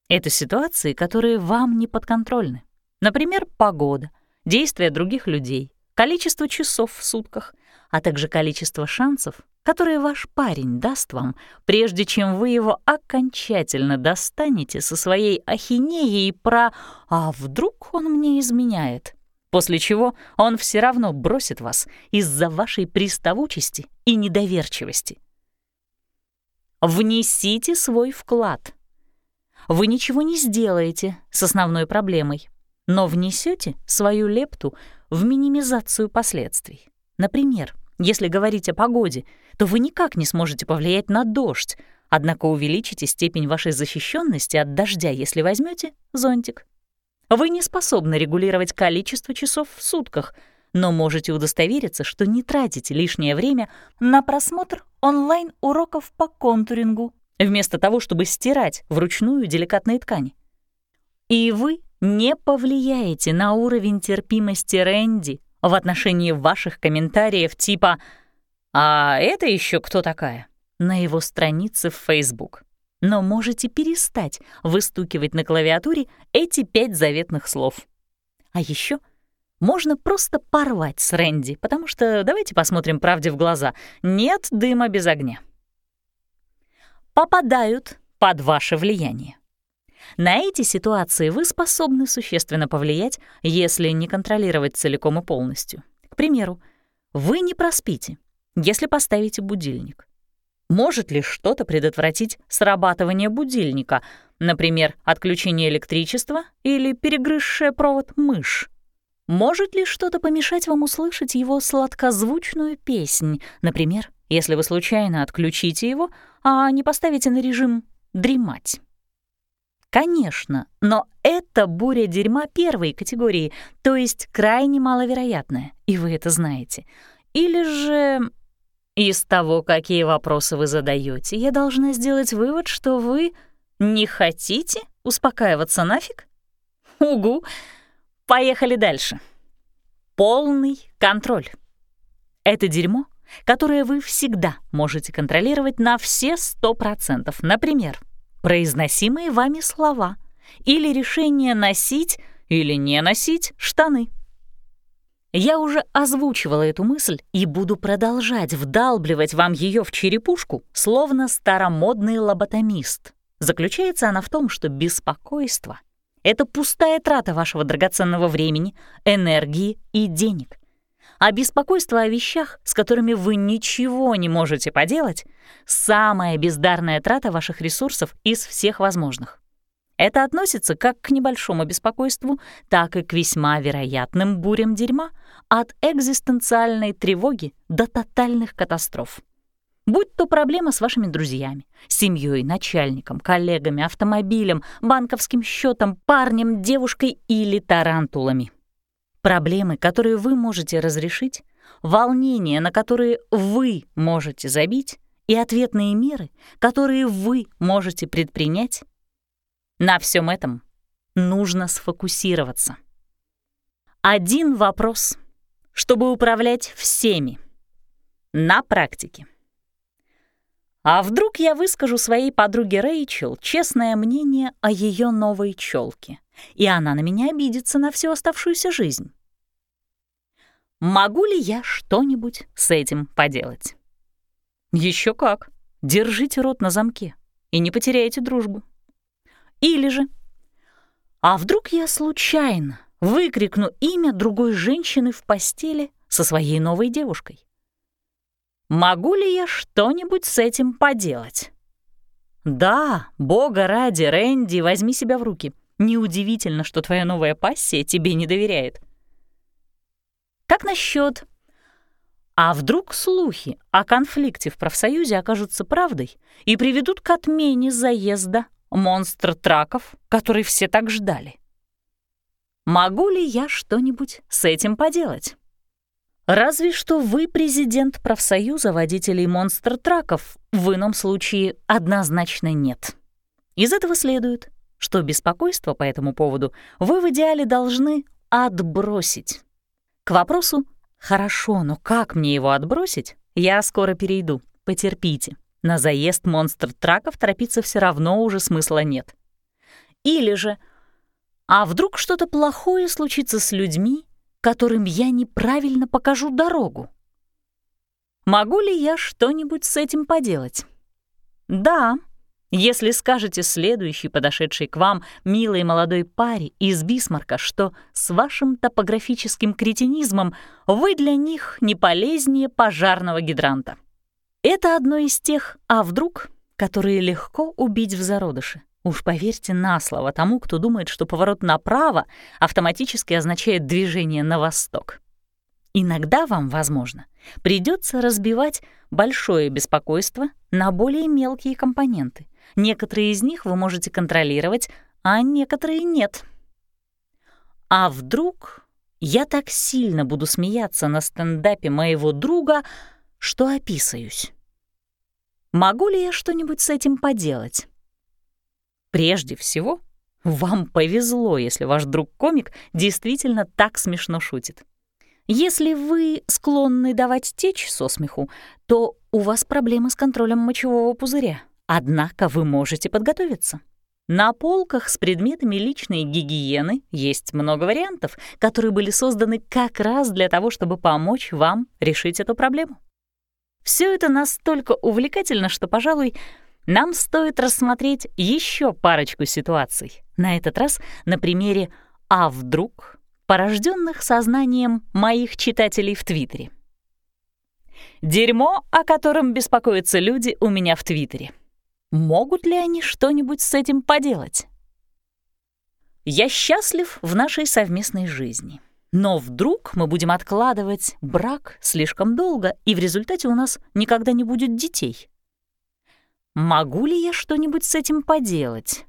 Это ситуации, которые вам не подконтрольны. Например, погода, действия других людей, количество часов в сутках, а также количество шансов, которые ваш парень даст вам, прежде чем вы его окончательно достанете со своей ахинеей про «а вдруг он мне изменяет?», после чего он все равно бросит вас из-за вашей приставучести и недоверчивости. Внесите свой вклад. Вы ничего не сделаете с основной проблемой, но внесете свою лепту в минимизацию последствий. Например, если говорить о погоде, то вы никак не сможете повлиять на дождь, однако увеличите степень вашей защищенности от дождя, если возьмете зонтик. Вы не способны регулировать количество часов в сутках, но можете удостовериться, что не тратите лишнее время на просмотр онлайн-уроков по контурингу, вместо того, чтобы стирать вручную деликатные ткани. И вы не повлияете на уровень терпимости Рэнди в отношении ваших комментариев типа «А это еще кто такая?» на его странице в Facebook. Но можете перестать выстукивать на клавиатуре эти пять заветных слов. А еще можно просто порвать с Рэнди, потому что, давайте посмотрим правде в глаза, нет дыма без огня. Попадают под ваше влияние. На эти ситуации вы способны существенно повлиять, если не контролировать целиком и полностью. К примеру, вы не проспите, если поставите будильник. Может ли что-то предотвратить срабатывание будильника, например, отключение электричества или перегрызшая провод мышь? Может ли что-то помешать вам услышать его сладкозвучную песнь, например, если вы случайно отключите его, а не поставите на режим «дремать»? Конечно, но это буря дерьма первой категории, то есть крайне маловероятная, и вы это знаете. Или же из того, какие вопросы вы задаете, я должна сделать вывод, что вы не хотите успокаиваться нафиг? Угу. Поехали дальше. Полный контроль. Это дерьмо, которое вы всегда можете контролировать на все сто процентов. Например, произносимые вами слова или решение носить или не носить штаны. Я уже озвучивала эту мысль и буду продолжать вдалбливать вам ее в черепушку, словно старомодный лоботомист. Заключается она в том, что беспокойство — это пустая трата вашего драгоценного времени, энергии и денег. А беспокойство о вещах, с которыми вы ничего не можете поделать, самая бездарная трата ваших ресурсов из всех возможных. Это относится как к небольшому беспокойству, так и к весьма вероятным бурям дерьма, от экзистенциальной тревоги до тотальных катастроф. Будь то проблема с вашими друзьями, семьей, начальником, коллегами, автомобилем, банковским счетом, парнем, девушкой или тарантулами. Проблемы, которые вы можете разрешить, волнения, на которые вы можете забить, и ответные меры, которые вы можете предпринять, на всем этом нужно сфокусироваться. Один вопрос, чтобы управлять всеми. На практике. А вдруг я выскажу своей подруге Рэйчел честное мнение о ее новой челке, и она на меня обидится на всю оставшуюся жизнь? Могу ли я что-нибудь с этим поделать? Еще как. Держите рот на замке и не потеряйте дружбу. Или же, а вдруг я случайно выкрикну имя другой женщины в постели со своей новой девушкой? Могу ли я что-нибудь с этим поделать? Да, бога ради, Рэнди, возьми себя в руки. Неудивительно, что твоя новая пассия тебе не доверяет. Как насчет а вдруг слухи о конфликте в профсоюзе окажутся правдой и приведут к отмене заезда монстр-траков, который все так ждали? Могу ли я что-нибудь с этим поделать? Разве что вы президент профсоюза водителей монстр-траков, в ином случае однозначно нет. Из этого следует, что беспокойство по этому поводу вы в идеале должны отбросить. К вопросу «Хорошо, но как мне его отбросить?» Я скоро перейду, потерпите. На заезд монстр-траков торопиться все равно уже смысла нет. Или же «А вдруг что-то плохое случится с людьми, которым я неправильно покажу дорогу?» Могу ли я что-нибудь с этим поделать? Да, если скажете следующей подошедшей к вам милой молодой паре из Бисмарка, что с вашим топографическим кретинизмом вы для них не полезнее пожарного гидранта. Это одно из тех «а вдруг», которые легко убить в зародыше. Уж поверьте на слово тому, кто думает, что поворот направо автоматически означает движение на восток. Иногда вам, возможно, придется разбивать большое беспокойство на более мелкие компоненты — Некоторые из них вы можете контролировать, а некоторые нет. А вдруг я так сильно буду смеяться на стендапе моего друга, что описаюсь? Могу ли я что-нибудь с этим поделать? Прежде всего, вам повезло, если ваш друг-комик действительно так смешно шутит. Если вы склонны давать течь со смеху, то у вас проблемы с контролем мочевого пузыря. Однако вы можете подготовиться. На полках с предметами личной гигиены есть много вариантов, которые были созданы как раз для того, чтобы помочь вам решить эту проблему. Все это настолько увлекательно, что, пожалуй, нам стоит рассмотреть еще парочку ситуаций. На этот раз на примере «А вдруг?», порожденных сознанием моих читателей в Твиттере. Дерьмо, о котором беспокоятся люди у меня в Твиттере. Могут ли они что-нибудь с этим поделать? Я счастлив в нашей совместной жизни. Но вдруг мы будем откладывать брак слишком долго, и в результате у нас никогда не будет детей. Могу ли я что-нибудь с этим поделать?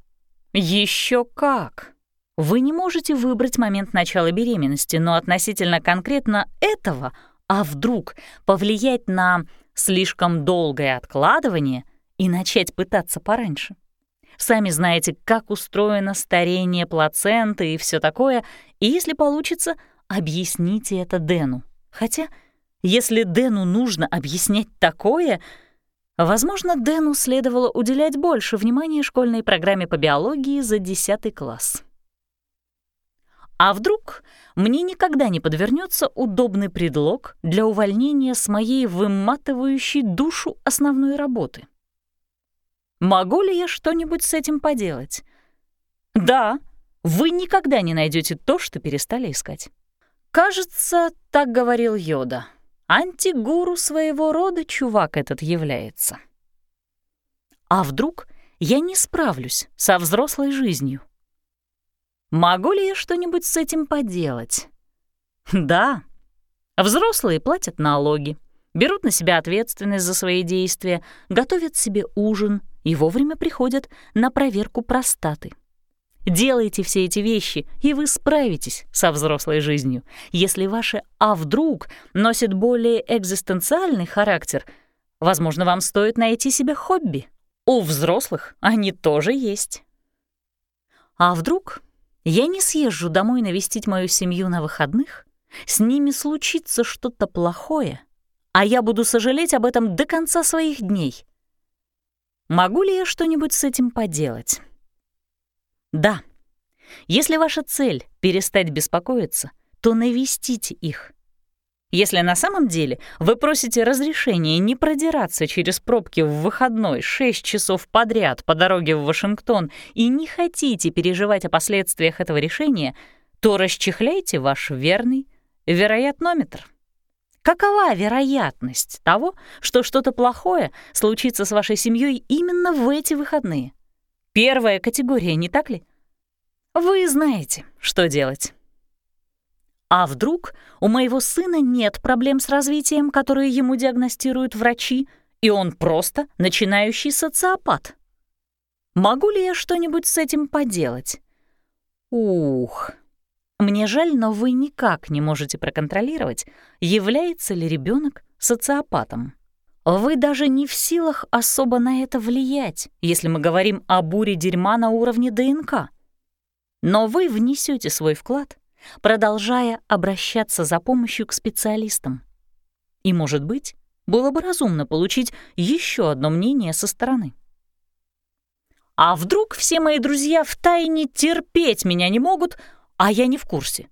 Еще как! Вы не можете выбрать момент начала беременности, но относительно конкретно этого, а вдруг повлиять на слишком долгое откладывание и начать пытаться пораньше. Сами знаете, как устроено старение плаценты и все такое, и если получится, объясните это Дэну. Хотя, если Дэну нужно объяснять такое, возможно, Дэну следовало уделять больше внимания школьной программе по биологии за 10 класс. А вдруг мне никогда не подвернется удобный предлог для увольнения с моей выматывающей душу основной работы? Могу ли я что-нибудь с этим поделать? Да, вы никогда не найдете то, что перестали искать. Кажется, так говорил Йода. Антигуру своего рода чувак этот является. А вдруг я не справлюсь со взрослой жизнью? Могу ли я что-нибудь с этим поделать? Да. Взрослые платят налоги, берут на себя ответственность за свои действия, готовят себе ужин, и вовремя приходят на проверку простаты. Делайте все эти вещи, и вы справитесь со взрослой жизнью. Если ваше «а вдруг» носит более экзистенциальный характер, возможно, вам стоит найти себе хобби. У взрослых они тоже есть. А вдруг я не съезжу домой навестить мою семью на выходных, с ними случится что-то плохое, а я буду сожалеть об этом до конца своих дней. Могу ли я что-нибудь с этим поделать? Да. Если ваша цель — перестать беспокоиться, то навестите их. Если на самом деле вы просите разрешения не продираться через пробки в выходной 6 часов подряд по дороге в Вашингтон и не хотите переживать о последствиях этого решения, то расчехляйте ваш верный вероятнометр. Какова вероятность того, что что-то плохое случится с вашей семьей именно в эти выходные? Первая категория, не так ли? Вы знаете, что делать. А вдруг у моего сына нет проблем с развитием, которые ему диагностируют врачи, и он просто начинающий социопат? Могу ли я что-нибудь с этим поделать? Ух, мне жаль, но вы никак не можете проконтролировать, является ли ребенок социопатом. Вы даже не в силах особо на это влиять, если мы говорим о буре дерьма на уровне ДНК. Но вы внесете свой вклад, продолжая обращаться за помощью к специалистам. И, может быть, было бы разумно получить еще одно мнение со стороны. А вдруг все мои друзья втайне терпеть меня не могут, а я не в курсе.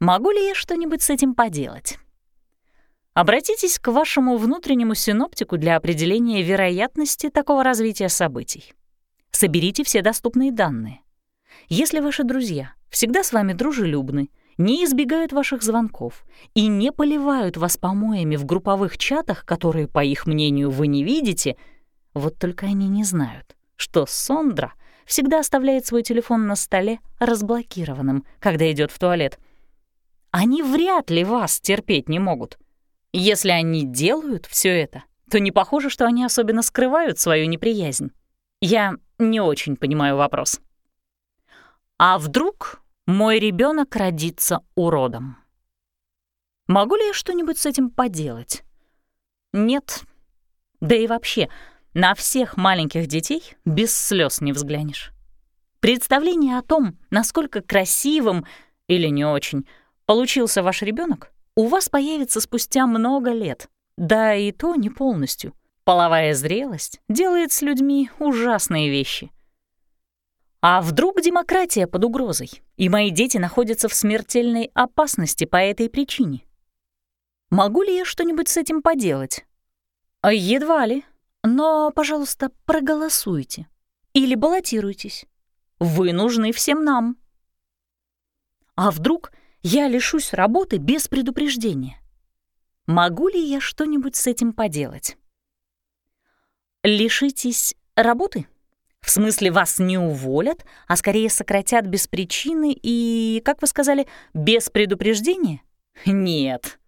Могу ли я что-нибудь с этим поделать? Обратитесь к вашему внутреннему синоптику для определения вероятности такого развития событий. Соберите все доступные данные. Если ваши друзья всегда с вами дружелюбны, не избегают ваших звонков и не поливают вас помоями в групповых чатах, которые, по их мнению, вы не видите, вот только они не знают, что Сондра — всегда оставляет свой телефон на столе разблокированным, когда идет в туалет. Они вряд ли вас терпеть не могут. Если они делают все это, то не похоже, что они особенно скрывают свою неприязнь. Я не очень понимаю вопрос. А вдруг мой ребенок родится уродом? Могу ли я что-нибудь с этим поделать? Нет. Да и вообще, на всех маленьких детей без слез не взглянешь. Представление о том, насколько красивым или не очень получился ваш ребенок, у вас появится спустя много лет. Да и то не полностью. Половая зрелость делает с людьми ужасные вещи. А вдруг демократия под угрозой, и мои дети находятся в смертельной опасности по этой причине? Могу ли я что-нибудь с этим поделать? Едва ли. Но, пожалуйста, проголосуйте. Или баллотируйтесь. Вы нужны всем нам. А вдруг я лишусь работы без предупреждения? Могу ли я что-нибудь с этим поделать? Лишитесь работы? В смысле, вас не уволят, а скорее сократят без причины и, как вы сказали, без предупреждения? Нет.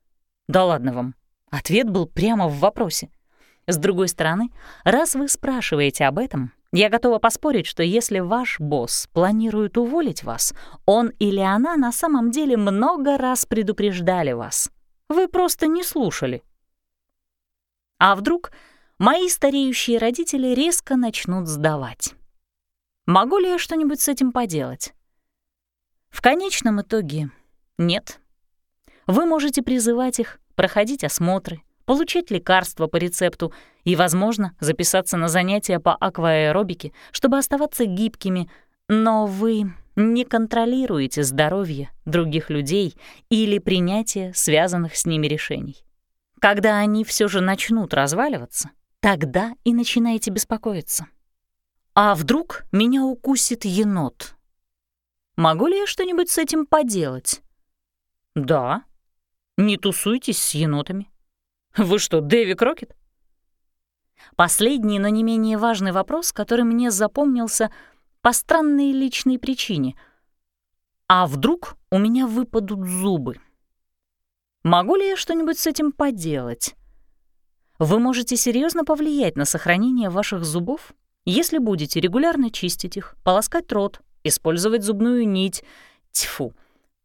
Да ладно вам. Ответ был прямо в вопросе. С другой стороны, раз вы спрашиваете об этом, я готова поспорить, что если ваш босс планирует уволить вас, он или она на самом деле много раз предупреждали вас. Вы просто не слушали. А вдруг мои стареющие родители резко начнут сдавать? Могу ли я что-нибудь с этим поделать? В конечном итоге нет. Вы можете призывать их проходить осмотры, получить лекарства по рецепту и, возможно, записаться на занятия по акваэробике, чтобы оставаться гибкими, но вы не контролируете здоровье других людей или принятие связанных с ними решений. Когда они все же начнут разваливаться, тогда и начинаете беспокоиться. А вдруг меня укусит енот? Могу ли я что-нибудь с этим поделать? Да. Не тусуйтесь с енотами. Вы что, Дэви Крокет? Последний, но не менее важный вопрос, который мне запомнился по странной личной причине. А вдруг у меня выпадут зубы? Могу ли я что-нибудь с этим поделать? Вы можете серьезно повлиять на сохранение ваших зубов, если будете регулярно чистить их, полоскать рот, использовать зубную нить, тьфу,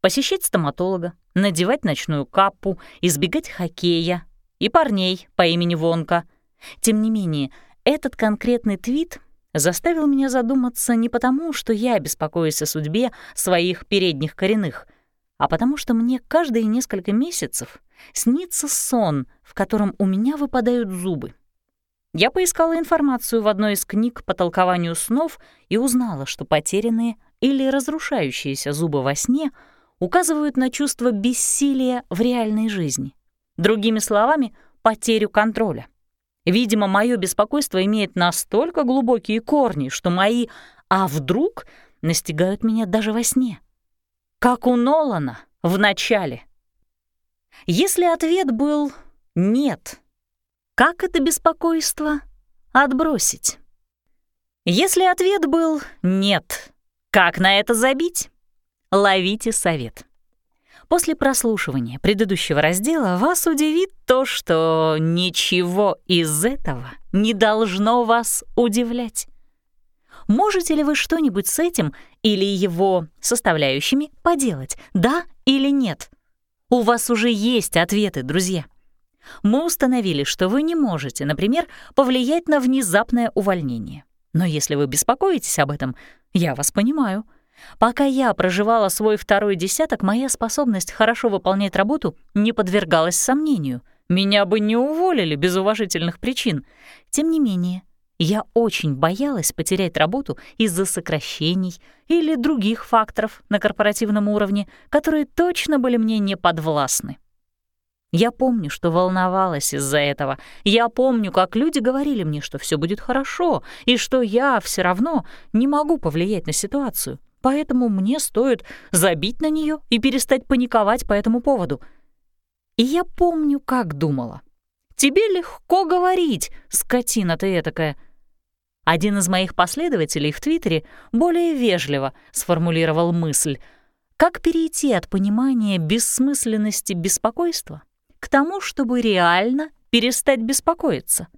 посещать стоматолога, надевать ночную каппу, избегать хоккея, и парней по имени Вонка. Тем не менее, этот конкретный твит заставил меня задуматься не потому, что я беспокоюсь о судьбе своих передних коренных, а потому что мне каждые несколько месяцев снится сон, в котором у меня выпадают зубы. Я поискала информацию в одной из книг по толкованию снов и узнала, что потерянные или разрушающиеся зубы во сне указывают на чувство бессилия в реальной жизни. Другими словами, потерю контроля. Видимо, мое беспокойство имеет настолько глубокие корни, что мои «а вдруг» настигают меня даже во сне. Как у Нолана в начале. Если ответ был «нет», как это беспокойство отбросить? Если ответ был «нет», как на это забить? Ловите совет. После прослушивания предыдущего раздела вас удивит то, что ничего из этого не должно вас удивлять. Можете ли вы что-нибудь с этим или его составляющими поделать, да или нет? У вас уже есть ответы, друзья. Мы установили, что вы не можете, например, повлиять на внезапное увольнение. Но если вы беспокоитесь об этом, я вас понимаю — Пока я проживала свой второй десяток, моя способность хорошо выполнять работу не подвергалась сомнению. Меня бы не уволили без уважительных причин. Тем не менее, я очень боялась потерять работу из-за сокращений или других факторов на корпоративном уровне, которые точно были мне не подвластны. Я помню, что волновалась из-за этого. Я помню, как люди говорили мне, что все будет хорошо, и что я все равно не могу повлиять на ситуацию поэтому мне стоит забить на нее и перестать паниковать по этому поводу. И я помню, как думала. «Тебе легко говорить, скотина ты этакая». Один из моих последователей в Твиттере более вежливо сформулировал мысль, как перейти от понимания бессмысленности беспокойства к тому, чтобы реально перестать беспокоиться.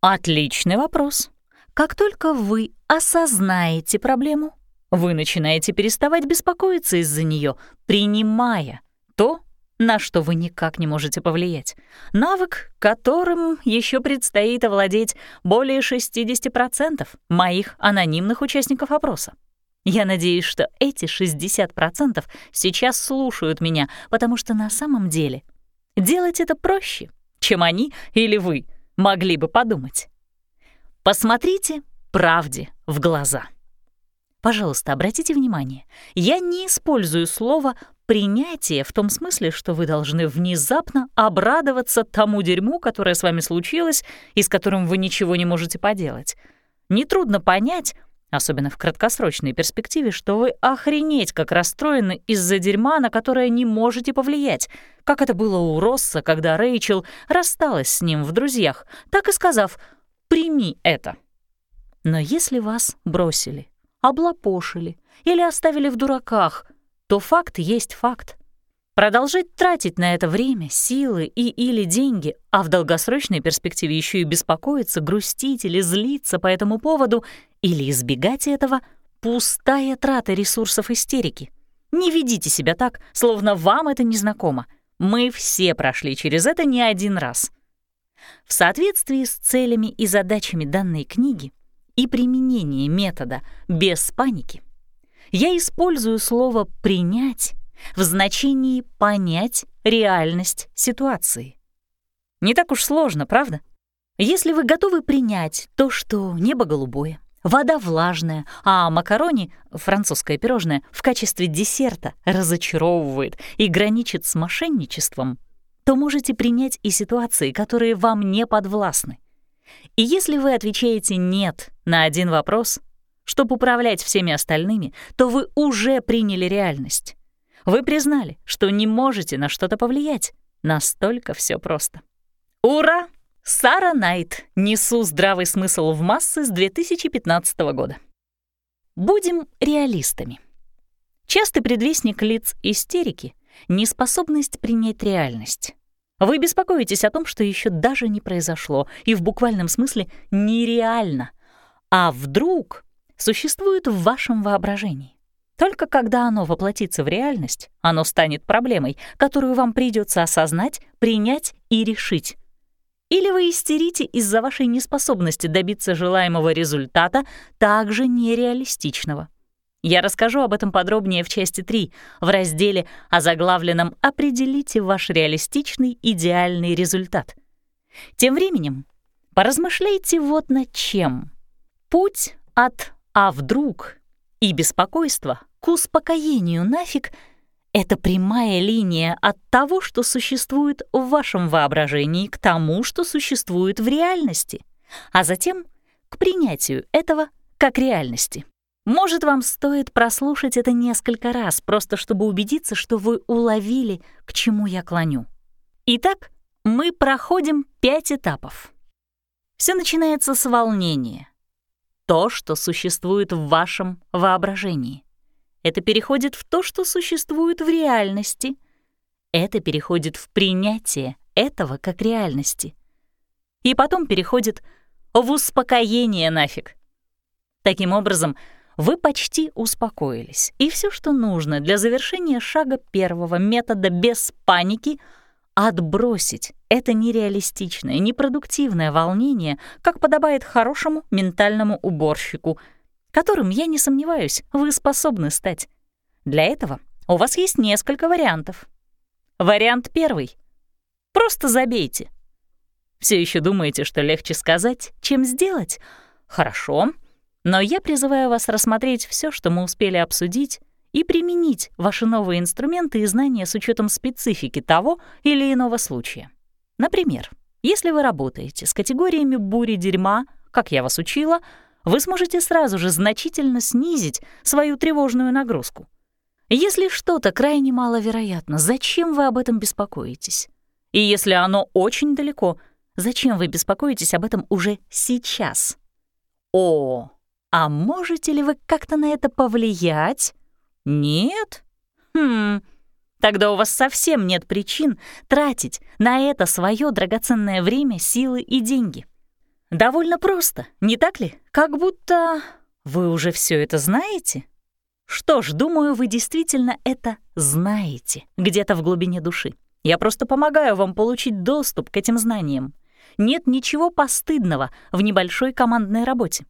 Отличный вопрос. Как только вы осознаете проблему, вы начинаете переставать беспокоиться из-за нее, принимая то, на что вы никак не можете повлиять. Навык, которым еще предстоит овладеть более 60% моих анонимных участников опроса. Я надеюсь, что эти 60% сейчас слушают меня, потому что на самом деле делать это проще, чем они или вы могли бы подумать. Посмотрите правде в глаза. Пожалуйста, обратите внимание, я не использую слово «принятие» в том смысле, что вы должны внезапно обрадоваться тому дерьму, которое с вами случилось и с которым вы ничего не можете поделать. Нетрудно понять, особенно в краткосрочной перспективе, что вы охренеть как расстроены из-за дерьма, на которое не можете повлиять, как это было у Росса, когда Рэйчел рассталась с ним в друзьях, так и сказав «прими это». Но если вас бросили, облапошили или оставили в дураках, то факт есть факт. Продолжать тратить на это время, силы и или деньги, а в долгосрочной перспективе еще и беспокоиться, грустить или злиться по этому поводу или избегать этого — пустая трата ресурсов истерики. Не ведите себя так, словно вам это незнакомо. Мы все прошли через это не один раз. В соответствии с целями и задачами данной книги и применение метода без паники я использую слово «принять» в значении понять реальность ситуации. Не так уж сложно, правда? Если вы готовы принять то, что небо голубое, вода влажная, а макарони, французское пирожное, в качестве десерта разочаровывает и граничит с мошенничеством, то можете принять и ситуации, которые вам не подвластны. И если вы отвечаете «нет» на один вопрос, чтобы управлять всеми остальными, то вы уже приняли реальность. Вы признали, что не можете на что-то повлиять. Настолько все просто. Ура! Сара Найт. Несу здравый смысл в массы с 2015 года. Будем реалистами. Частый предвестник лиц истерики — неспособность принять реальность. Вы беспокоитесь о том, что еще даже не произошло, и в буквальном смысле нереально. А вдруг существует в вашем воображении? Только когда оно воплотится в реальность, оно станет проблемой, которую вам придется осознать, принять и решить. Или вы истерите из-за вашей неспособности добиться желаемого результата, также нереалистичного. Я расскажу об этом подробнее в части 3, в разделе о заглавленном «Определите ваш реалистичный идеальный результат». Тем временем поразмышляйте вот над чем. Путь от «а вдруг» и беспокойство к успокоению нафиг — это прямая линия от того, что существует в вашем воображении, к тому, что существует в реальности, а затем к принятию этого как реальности. Может, вам стоит прослушать это несколько раз, просто чтобы убедиться, что вы уловили, к чему я клоню. Итак, мы проходим пять этапов. Все начинается с волнения — то, что существует в вашем воображении. Это переходит в то, что существует в реальности. Это переходит в принятие этого как реальности. И потом переходит в успокоение нафиг. Таким образом, вы почти успокоились, и все, что нужно для завершения шага первого метода без паники — отбросить это нереалистичное, непродуктивное волнение, как подобает хорошему ментальному уборщику, которым, я не сомневаюсь, вы способны стать. Для этого у вас есть несколько вариантов. Вариант первый. Просто забейте. Все еще думаете, что легче сказать, чем сделать? Хорошо, но я призываю вас рассмотреть все, что мы успели обсудить, и применить ваши новые инструменты и знания с учетом специфики того или иного случая. Например, если вы работаете с категориями бури дерьма, как я вас учила, вы сможете сразу же значительно снизить свою тревожную нагрузку. Если что-то крайне маловероятно, зачем вы об этом беспокоитесь? И если оно очень далеко, зачем вы беспокоитесь об этом уже сейчас? О, а можете ли вы как-то на это повлиять? Нет? Хм, тогда у вас совсем нет причин тратить на это свое драгоценное время, силы и деньги. Довольно просто, не так ли? Как будто вы уже все это знаете? Что ж, думаю, вы действительно это знаете где-то в глубине души. Я просто помогаю вам получить доступ к этим знаниям. Нет ничего постыдного в небольшой командной работе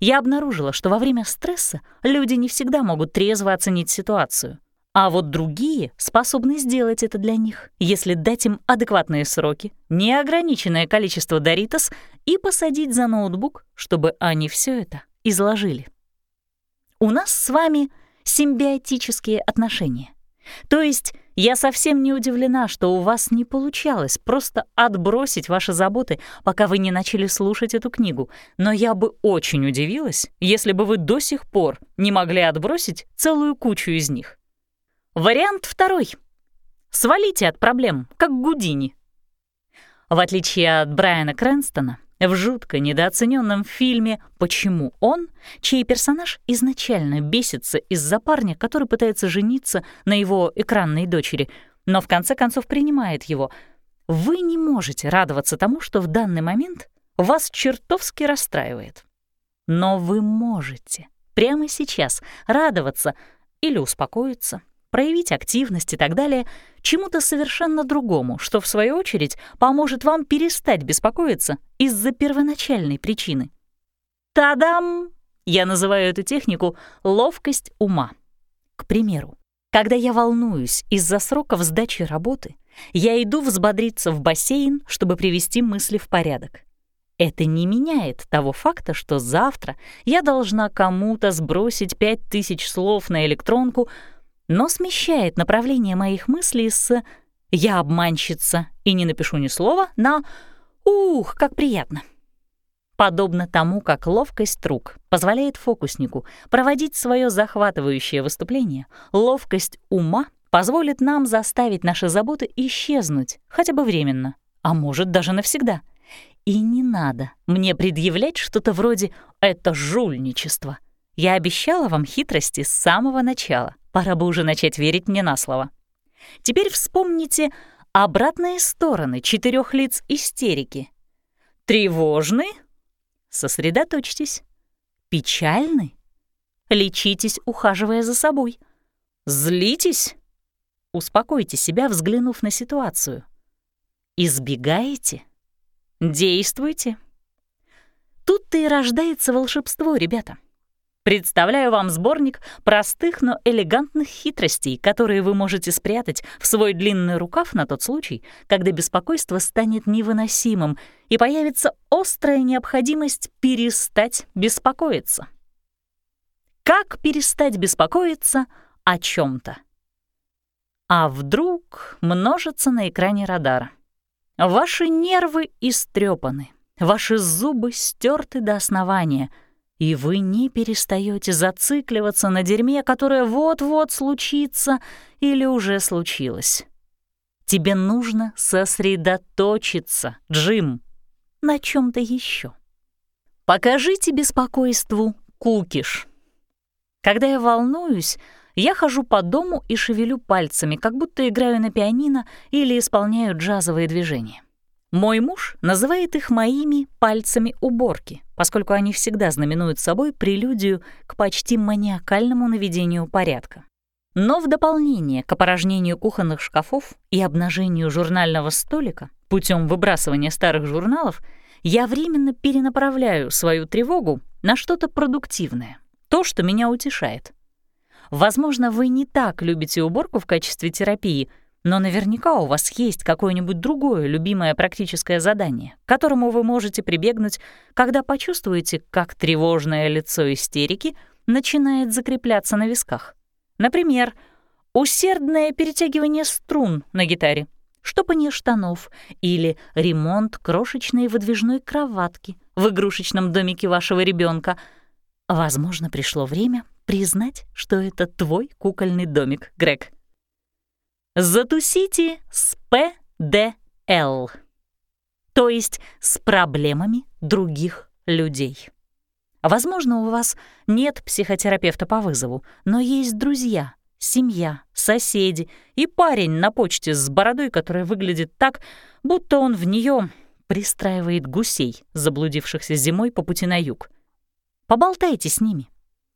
я обнаружила, что во время стресса люди не всегда могут трезво оценить ситуацию. А вот другие способны сделать это для них, если дать им адекватные сроки, неограниченное количество Доритос и посадить за ноутбук, чтобы они все это изложили. У нас с вами симбиотические отношения. То есть я совсем не удивлена, что у вас не получалось просто отбросить ваши заботы, пока вы не начали слушать эту книгу, но я бы очень удивилась, если бы вы до сих пор не могли отбросить целую кучу из них. Вариант второй. Свалите от проблем, как Гудини. В отличие от Брайана Крэнстона, в жутко недооцененном фильме «Почему он?», чей персонаж изначально бесится из-за парня, который пытается жениться на его экранной дочери, но в конце концов принимает его, вы не можете радоваться тому, что в данный момент вас чертовски расстраивает. Но вы можете прямо сейчас радоваться или успокоиться, проявить активность и так далее чему-то совершенно другому, что, в свою очередь, поможет вам перестать беспокоиться из-за первоначальной причины. Тадам! Я называю эту технику «ловкость ума». К примеру, когда я волнуюсь из-за сроков сдачи работы, я иду взбодриться в бассейн, чтобы привести мысли в порядок. Это не меняет того факта, что завтра я должна кому-то сбросить пять тысяч слов на электронку, но смещает направление моих мыслей с «я обманщица» и не напишу ни слова на «ух, как приятно». Подобно тому, как ловкость рук позволяет фокуснику проводить свое захватывающее выступление, ловкость ума позволит нам заставить наши заботы исчезнуть, хотя бы временно, а может даже навсегда. И не надо мне предъявлять что-то вроде «это жульничество». Я обещала вам хитрости с самого начала. Пора бы уже начать верить мне на слово. Теперь вспомните обратные стороны четырех лиц истерики. Тревожны? Сосредоточьтесь. Печальны? Лечитесь, ухаживая за собой. Злитесь? Успокойте себя, взглянув на ситуацию. Избегаете? Действуйте. Тут-то и рождается волшебство, ребята. Представляю вам сборник простых, но элегантных хитростей, которые вы можете спрятать в свой длинный рукав на тот случай, когда беспокойство станет невыносимым и появится острая необходимость перестать беспокоиться. Как перестать беспокоиться о чем то А вдруг множится на экране радара? Ваши нервы истрепаны, ваши зубы стерты до основания — и вы не перестаете зацикливаться на дерьме, которое вот-вот случится или уже случилось. Тебе нужно сосредоточиться, Джим, на чем то еще. Покажите беспокойству кукиш. Когда я волнуюсь, я хожу по дому и шевелю пальцами, как будто играю на пианино или исполняю джазовые движения. Мой муж называет их моими пальцами уборки, поскольку они всегда знаменуют собой прелюдию к почти маниакальному наведению порядка. Но в дополнение к опорожнению кухонных шкафов и обнажению журнального столика путем выбрасывания старых журналов я временно перенаправляю свою тревогу на что-то продуктивное, то, что меня утешает. Возможно, вы не так любите уборку в качестве терапии — но наверняка у вас есть какое-нибудь другое любимое практическое задание, к которому вы можете прибегнуть, когда почувствуете, как тревожное лицо истерики начинает закрепляться на висках. Например, усердное перетягивание струн на гитаре, штопание штанов или ремонт крошечной выдвижной кроватки в игрушечном домике вашего ребенка. Возможно, пришло время признать, что это твой кукольный домик, Грег. Затусите с ПДЛ, то есть с проблемами других людей. Возможно, у вас нет психотерапевта по вызову, но есть друзья, семья, соседи и парень на почте с бородой, которая выглядит так, будто он в нее пристраивает гусей, заблудившихся зимой по пути на юг. Поболтайте с ними.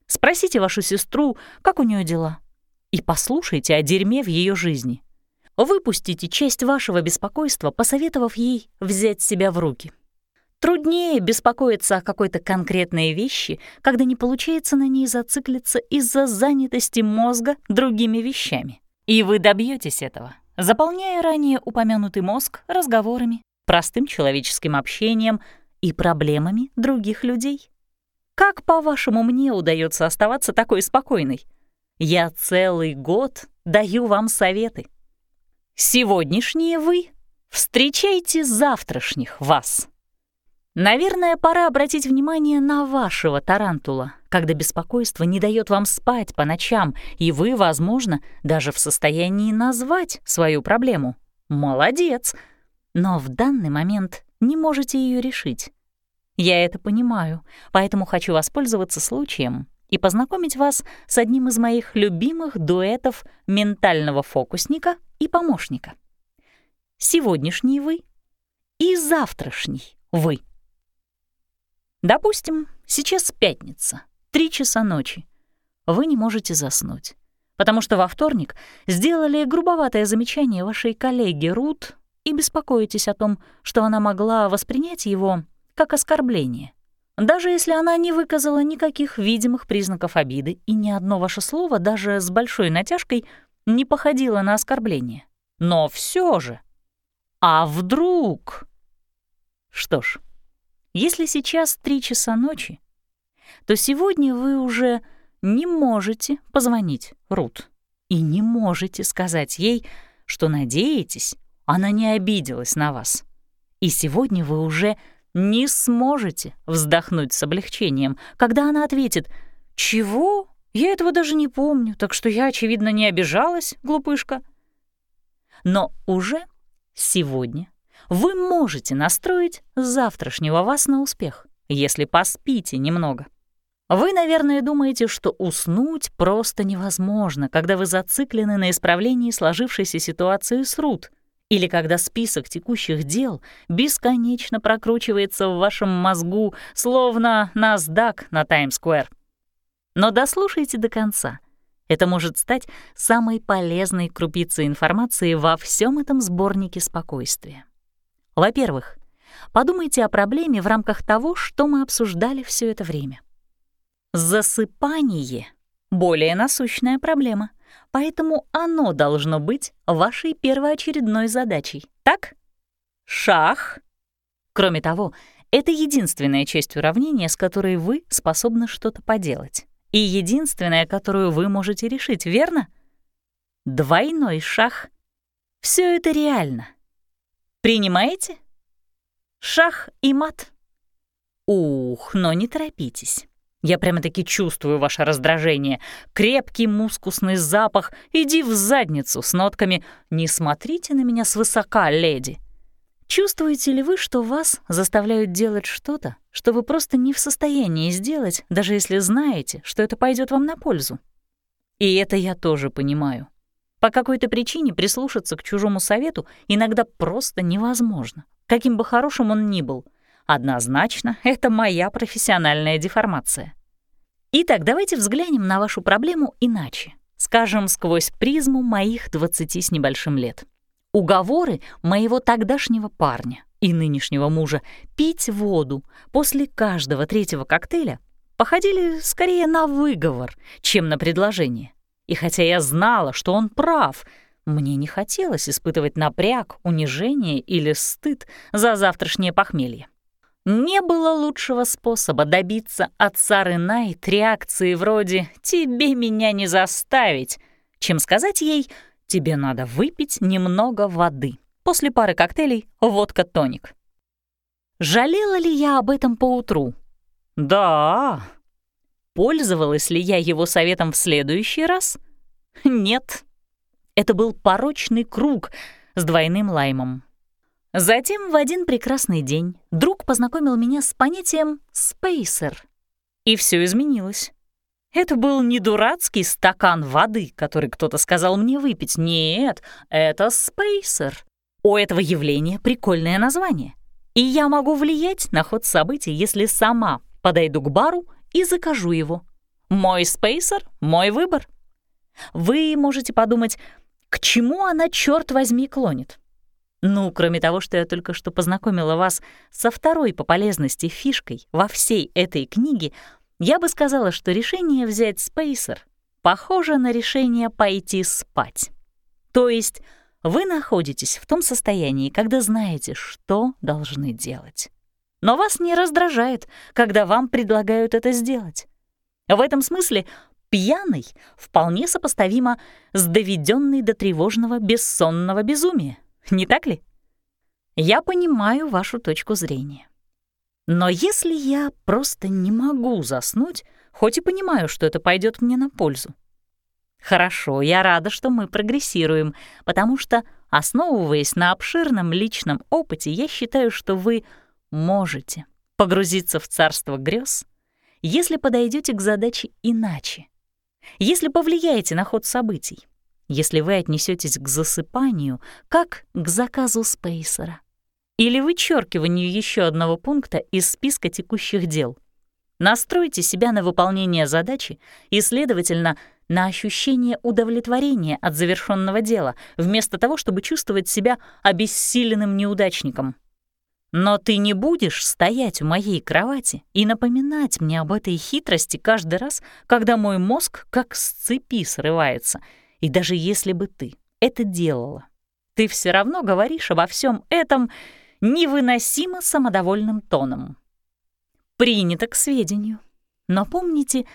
Спросите вашу сестру, как у нее дела, и послушайте о дерьме в ее жизни. Выпустите часть вашего беспокойства, посоветовав ей взять себя в руки. Труднее беспокоиться о какой-то конкретной вещи, когда не получается на ней зациклиться из-за занятости мозга другими вещами. И вы добьетесь этого, заполняя ранее упомянутый мозг разговорами, простым человеческим общением и проблемами других людей. Как, по-вашему, мне удается оставаться такой спокойной? Я целый год даю вам советы. Сегодняшние вы встречайте завтрашних вас. Наверное, пора обратить внимание на вашего тарантула, когда беспокойство не дает вам спать по ночам, и вы, возможно, даже в состоянии назвать свою проблему. Молодец! Но в данный момент не можете ее решить. Я это понимаю, поэтому хочу воспользоваться случаем и познакомить вас с одним из моих любимых дуэтов ментального фокусника и помощника. Сегодняшний вы и завтрашний вы. Допустим, сейчас пятница, три часа ночи. Вы не можете заснуть, потому что во вторник сделали грубоватое замечание вашей коллеге Рут и беспокоитесь о том, что она могла воспринять его как оскорбление. Даже если она не выказала никаких видимых признаков обиды и ни одно ваше слово, даже с большой натяжкой, не походило на оскорбление. Но все же... А вдруг... Что ж, если сейчас три часа ночи, то сегодня вы уже не можете позвонить Рут и не можете сказать ей, что надеетесь, она не обиделась на вас. И сегодня вы уже не сможете вздохнуть с облегчением, когда она ответит «Чего? Я этого даже не помню, так что я, очевидно, не обижалась, глупышка». Но уже сегодня вы можете настроить завтрашнего вас на успех, если поспите немного. Вы, наверное, думаете, что уснуть просто невозможно, когда вы зациклены на исправлении сложившейся ситуации с Рут, или когда список текущих дел бесконечно прокручивается в вашем мозгу, словно NASDAQ на Таймс-сквер. Но дослушайте до конца. Это может стать самой полезной крупицей информации во всем этом сборнике спокойствия. Во-первых, подумайте о проблеме в рамках того, что мы обсуждали все это время. Засыпание — более насущная проблема, поэтому оно должно быть вашей первоочередной задачей, так? Шах. Кроме того, это единственная часть уравнения, с которой вы способны что-то поделать. И единственная, которую вы можете решить, верно? Двойной шах. Все это реально. Принимаете? Шах и мат. Ух, но не торопитесь. Я прямо-таки чувствую ваше раздражение. Крепкий мускусный запах. Иди в задницу с нотками «Не смотрите на меня свысока, леди». Чувствуете ли вы, что вас заставляют делать что-то, что вы просто не в состоянии сделать, даже если знаете, что это пойдет вам на пользу? И это я тоже понимаю. По какой-то причине прислушаться к чужому совету иногда просто невозможно, каким бы хорошим он ни был. Однозначно, это моя профессиональная деформация. Итак, давайте взглянем на вашу проблему иначе, скажем, сквозь призму моих 20 с небольшим лет. Уговоры моего тогдашнего парня и нынешнего мужа пить воду после каждого третьего коктейля походили скорее на выговор, чем на предложение. И хотя я знала, что он прав, мне не хотелось испытывать напряг, унижение или стыд за завтрашнее похмелье. Не было лучшего способа добиться от Сары Найт реакции вроде «тебе меня не заставить», чем сказать ей «тебе надо выпить немного воды». После пары коктейлей водка-тоник. Жалела ли я об этом поутру? Да, Пользовалась ли я его советом в следующий раз? Нет. Это был порочный круг с двойным лаймом. Затем в один прекрасный день друг познакомил меня с понятием «спейсер». И все изменилось. Это был не дурацкий стакан воды, который кто-то сказал мне выпить. Нет, это спейсер. У этого явления прикольное название. И я могу влиять на ход событий, если сама подойду к бару и закажу его. Мой спейсер — мой выбор. Вы можете подумать, к чему она, черт возьми, клонит? Ну, кроме того, что я только что познакомила вас со второй по полезности фишкой во всей этой книге, я бы сказала, что решение взять спейсер похоже на решение пойти спать. То есть вы находитесь в том состоянии, когда знаете, что должны делать. но вас не раздражает, когда вам предлагают это сделать. В этом смысле пьяный вполне сопоставимо с доведенной до тревожного бессонного безумия, не так ли? Я понимаю вашу точку зрения. Но если я просто не могу заснуть, хоть и понимаю, что это пойдет мне на пользу. Хорошо, я рада, что мы прогрессируем, потому что, основываясь на обширном личном опыте, я считаю, что вы можете погрузиться в царство грез, если подойдете к задаче иначе, если повлияете на ход событий, если вы отнесетесь к засыпанию как к заказу Спейсера или вычеркиванию еще одного пункта из списка текущих дел. Настройте себя на выполнение задачи и, следовательно, на ощущение удовлетворения от завершенного дела, вместо того, чтобы чувствовать себя обессиленным неудачником. Но ты не будешь стоять у моей кровати и напоминать мне об этой хитрости каждый раз, когда мой мозг как с цепи срывается. И даже если бы ты это делала, ты все равно говоришь обо всем этом невыносимо самодовольным тоном. Принято к сведению. Но помните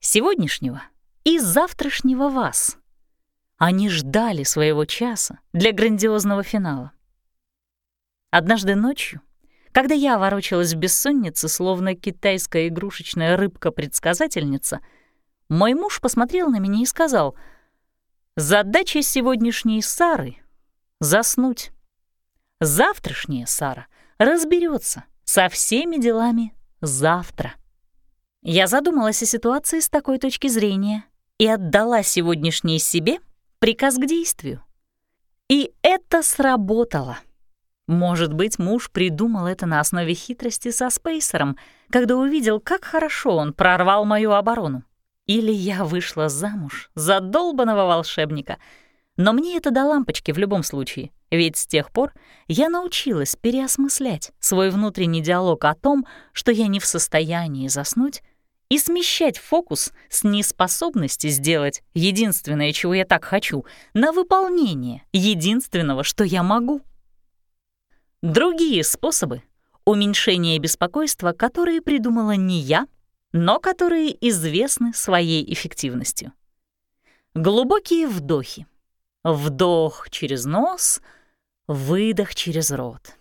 сегодняшнего и завтрашнего вас. Они ждали своего часа для грандиозного финала. Однажды ночью, когда я ворочалась в бессоннице, словно китайская игрушечная рыбка-предсказательница, мой муж посмотрел на меня и сказал, «Задача сегодняшней Сары — заснуть. Завтрашняя Сара разберется со всеми делами завтра». Я задумалась о ситуации с такой точки зрения и отдала сегодняшней себе приказ к действию. И это сработало. Может быть, муж придумал это на основе хитрости со Спейсером, когда увидел, как хорошо он прорвал мою оборону. Или я вышла замуж за долбанного волшебника. Но мне это до лампочки в любом случае, ведь с тех пор я научилась переосмыслять свой внутренний диалог о том, что я не в состоянии заснуть, и смещать фокус с неспособности сделать единственное, чего я так хочу, на выполнение единственного, что я могу. Другие способы уменьшения беспокойства, которые придумала не я, но которые известны своей эффективностью. Глубокие вдохи. Вдох через нос, выдох через рот.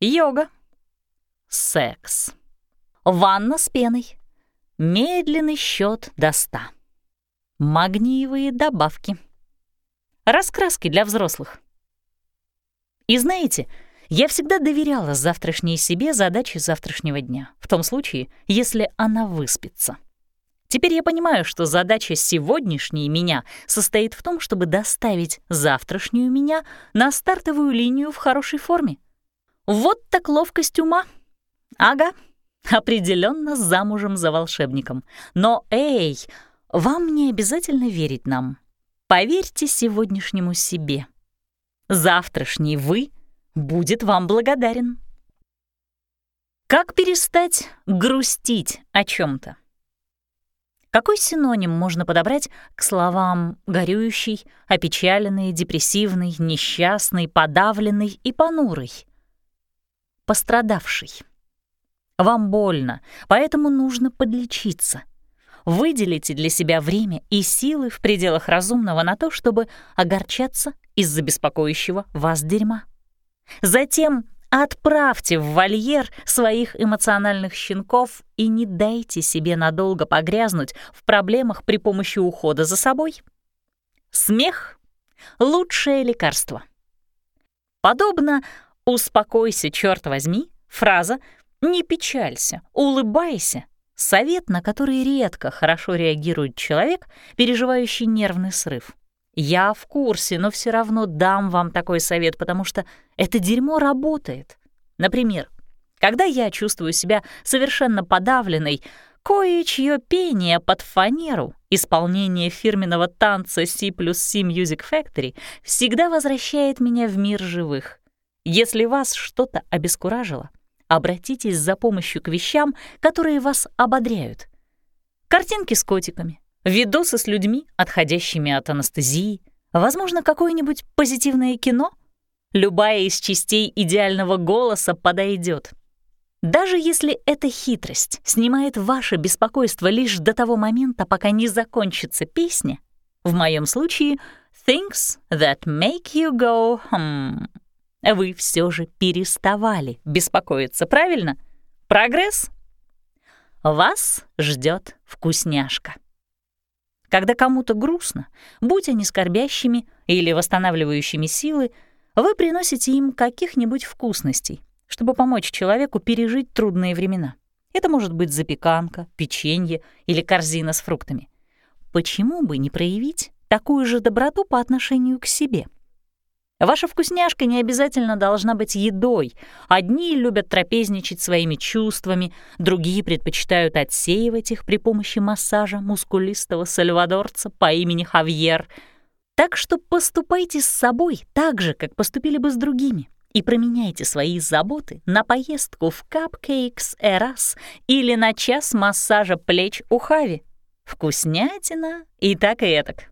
Йога. Секс. Ванна с пеной. Медленный счет до ста. Магниевые добавки. Раскраски для взрослых. И знаете, я всегда доверяла завтрашней себе задачи завтрашнего дня, в том случае, если она выспится. Теперь я понимаю, что задача сегодняшней меня состоит в том, чтобы доставить завтрашнюю меня на стартовую линию в хорошей форме. Вот так ловкость ума. Ага, определенно замужем за волшебником. Но, эй, вам не обязательно верить нам. Поверьте сегодняшнему себе завтрашний «вы» будет вам благодарен. Как перестать грустить о чем то Какой синоним можно подобрать к словам «горюющий», «опечаленный», «депрессивный», «несчастный», «подавленный» и «понурый»? «Пострадавший». Вам больно, поэтому нужно подлечиться. Выделите для себя время и силы в пределах разумного на то, чтобы огорчаться из-за беспокоящего вас дерьма. Затем отправьте в вольер своих эмоциональных щенков и не дайте себе надолго погрязнуть в проблемах при помощи ухода за собой. Смех — лучшее лекарство. Подобно «успокойся, черт возьми» фраза «не печалься, улыбайся» — совет, на который редко хорошо реагирует человек, переживающий нервный срыв. Я в курсе, но все равно дам вам такой совет, потому что это дерьмо работает. Например, когда я чувствую себя совершенно подавленной, кое-чье пение под фанеру, исполнение фирменного танца C плюс C Music Factory всегда возвращает меня в мир живых. Если вас что-то обескуражило, обратитесь за помощью к вещам, которые вас ободряют. Картинки с котиками, видосы с людьми, отходящими от анестезии, возможно, какое-нибудь позитивное кино? Любая из частей идеального голоса подойдет. Даже если эта хитрость снимает ваше беспокойство лишь до того момента, пока не закончится песня, в моем случае «things that make you go hmm», вы все же переставали беспокоиться, правильно? Прогресс? Вас ждет вкусняшка. Когда кому-то грустно, будь они скорбящими или восстанавливающими силы, вы приносите им каких-нибудь вкусностей, чтобы помочь человеку пережить трудные времена. Это может быть запеканка, печенье или корзина с фруктами. Почему бы не проявить такую же доброту по отношению к себе? Ваша вкусняшка не обязательно должна быть едой. Одни любят трапезничать своими чувствами, другие предпочитают отсеивать их при помощи массажа мускулистого сальвадорца по имени Хавьер. Так что поступайте с собой так же, как поступили бы с другими, и променяйте свои заботы на поездку в Cupcakes Эрас или на час массажа плеч у Хави. Вкуснятина и так и этак.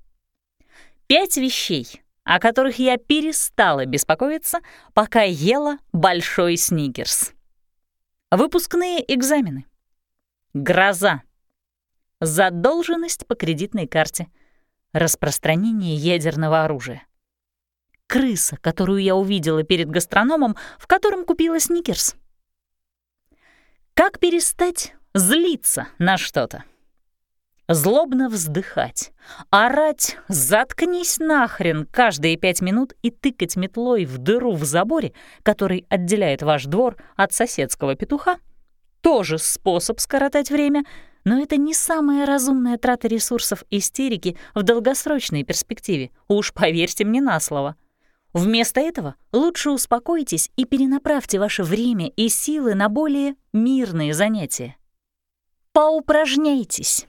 Пять вещей — о которых я перестала беспокоиться, пока ела большой сникерс. Выпускные экзамены. Гроза. Задолженность по кредитной карте. Распространение ядерного оружия. Крыса, которую я увидела перед гастрономом, в котором купила сникерс. Как перестать злиться на что-то? Злобно вздыхать, орать «заткнись нахрен» каждые пять минут и тыкать метлой в дыру в заборе, который отделяет ваш двор от соседского петуха, тоже способ скоротать время, но это не самая разумная трата ресурсов истерики в долгосрочной перспективе, уж поверьте мне на слово. Вместо этого лучше успокойтесь и перенаправьте ваше время и силы на более мирные занятия. Поупражняйтесь.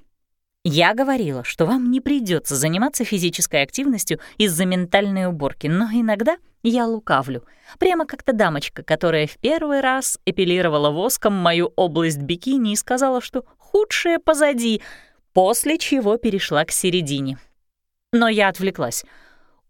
Я говорила, что вам не придется заниматься физической активностью из-за ментальной уборки, но иногда я лукавлю. Прямо как то дамочка, которая в первый раз эпилировала воском мою область бикини и сказала, что худшее позади, после чего перешла к середине. Но я отвлеклась.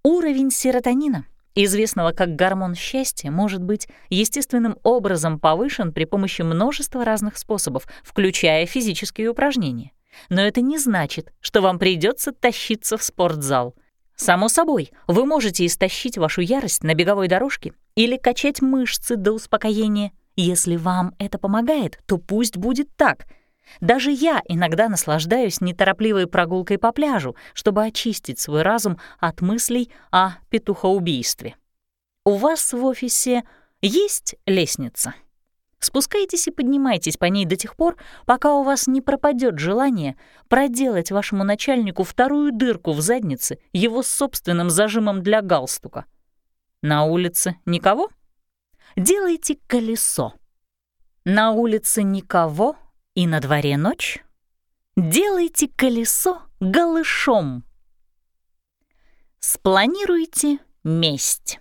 Уровень серотонина, известного как гормон счастья, может быть естественным образом повышен при помощи множества разных способов, включая физические упражнения. Но это не значит, что вам придется тащиться в спортзал. Само собой, вы можете истощить вашу ярость на беговой дорожке или качать мышцы до успокоения. Если вам это помогает, то пусть будет так. Даже я иногда наслаждаюсь неторопливой прогулкой по пляжу, чтобы очистить свой разум от мыслей о петухоубийстве. У вас в офисе есть лестница? Спускайтесь и поднимайтесь по ней до тех пор, пока у вас не пропадет желание проделать вашему начальнику вторую дырку в заднице его собственным зажимом для галстука. На улице никого? Делайте колесо. На улице никого и на дворе ночь? Делайте колесо голышом. Спланируйте месть.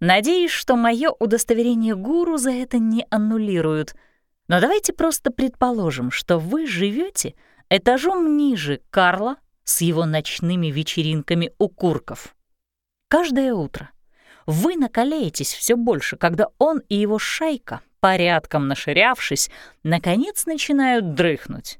Надеюсь, что мое удостоверение гуру за это не аннулируют. Но давайте просто предположим, что вы живете этажом ниже Карла с его ночными вечеринками у курков. Каждое утро вы накаляетесь все больше, когда он и его шайка, порядком наширявшись, наконец начинают дрыхнуть.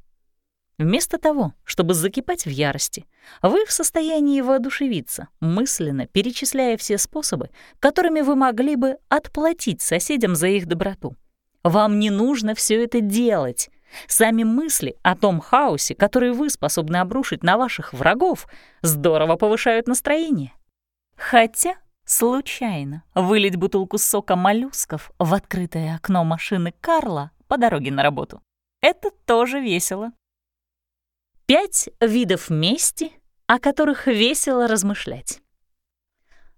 Вместо того, чтобы закипать в ярости, вы в состоянии воодушевиться, мысленно перечисляя все способы, которыми вы могли бы отплатить соседям за их доброту. Вам не нужно все это делать. Сами мысли о том хаосе, который вы способны обрушить на ваших врагов, здорово повышают настроение. Хотя случайно вылить бутылку сока моллюсков в открытое окно машины Карла по дороге на работу — это тоже весело. Пять видов мести, о которых весело размышлять.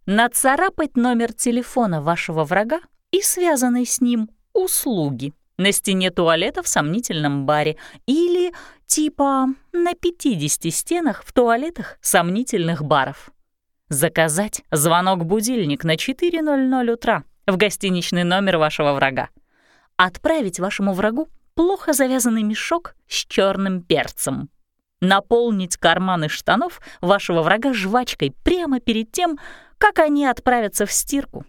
Нацарапать номер телефона вашего врага и связанной с ним услуги на стене туалета в сомнительном баре или типа на 50 стенах в туалетах сомнительных баров. Заказать звонок-будильник на 4.00 утра в гостиничный номер вашего врага. Отправить вашему врагу плохо завязанный мешок с черным перцем наполнить карманы штанов вашего врага жвачкой прямо перед тем, как они отправятся в стирку,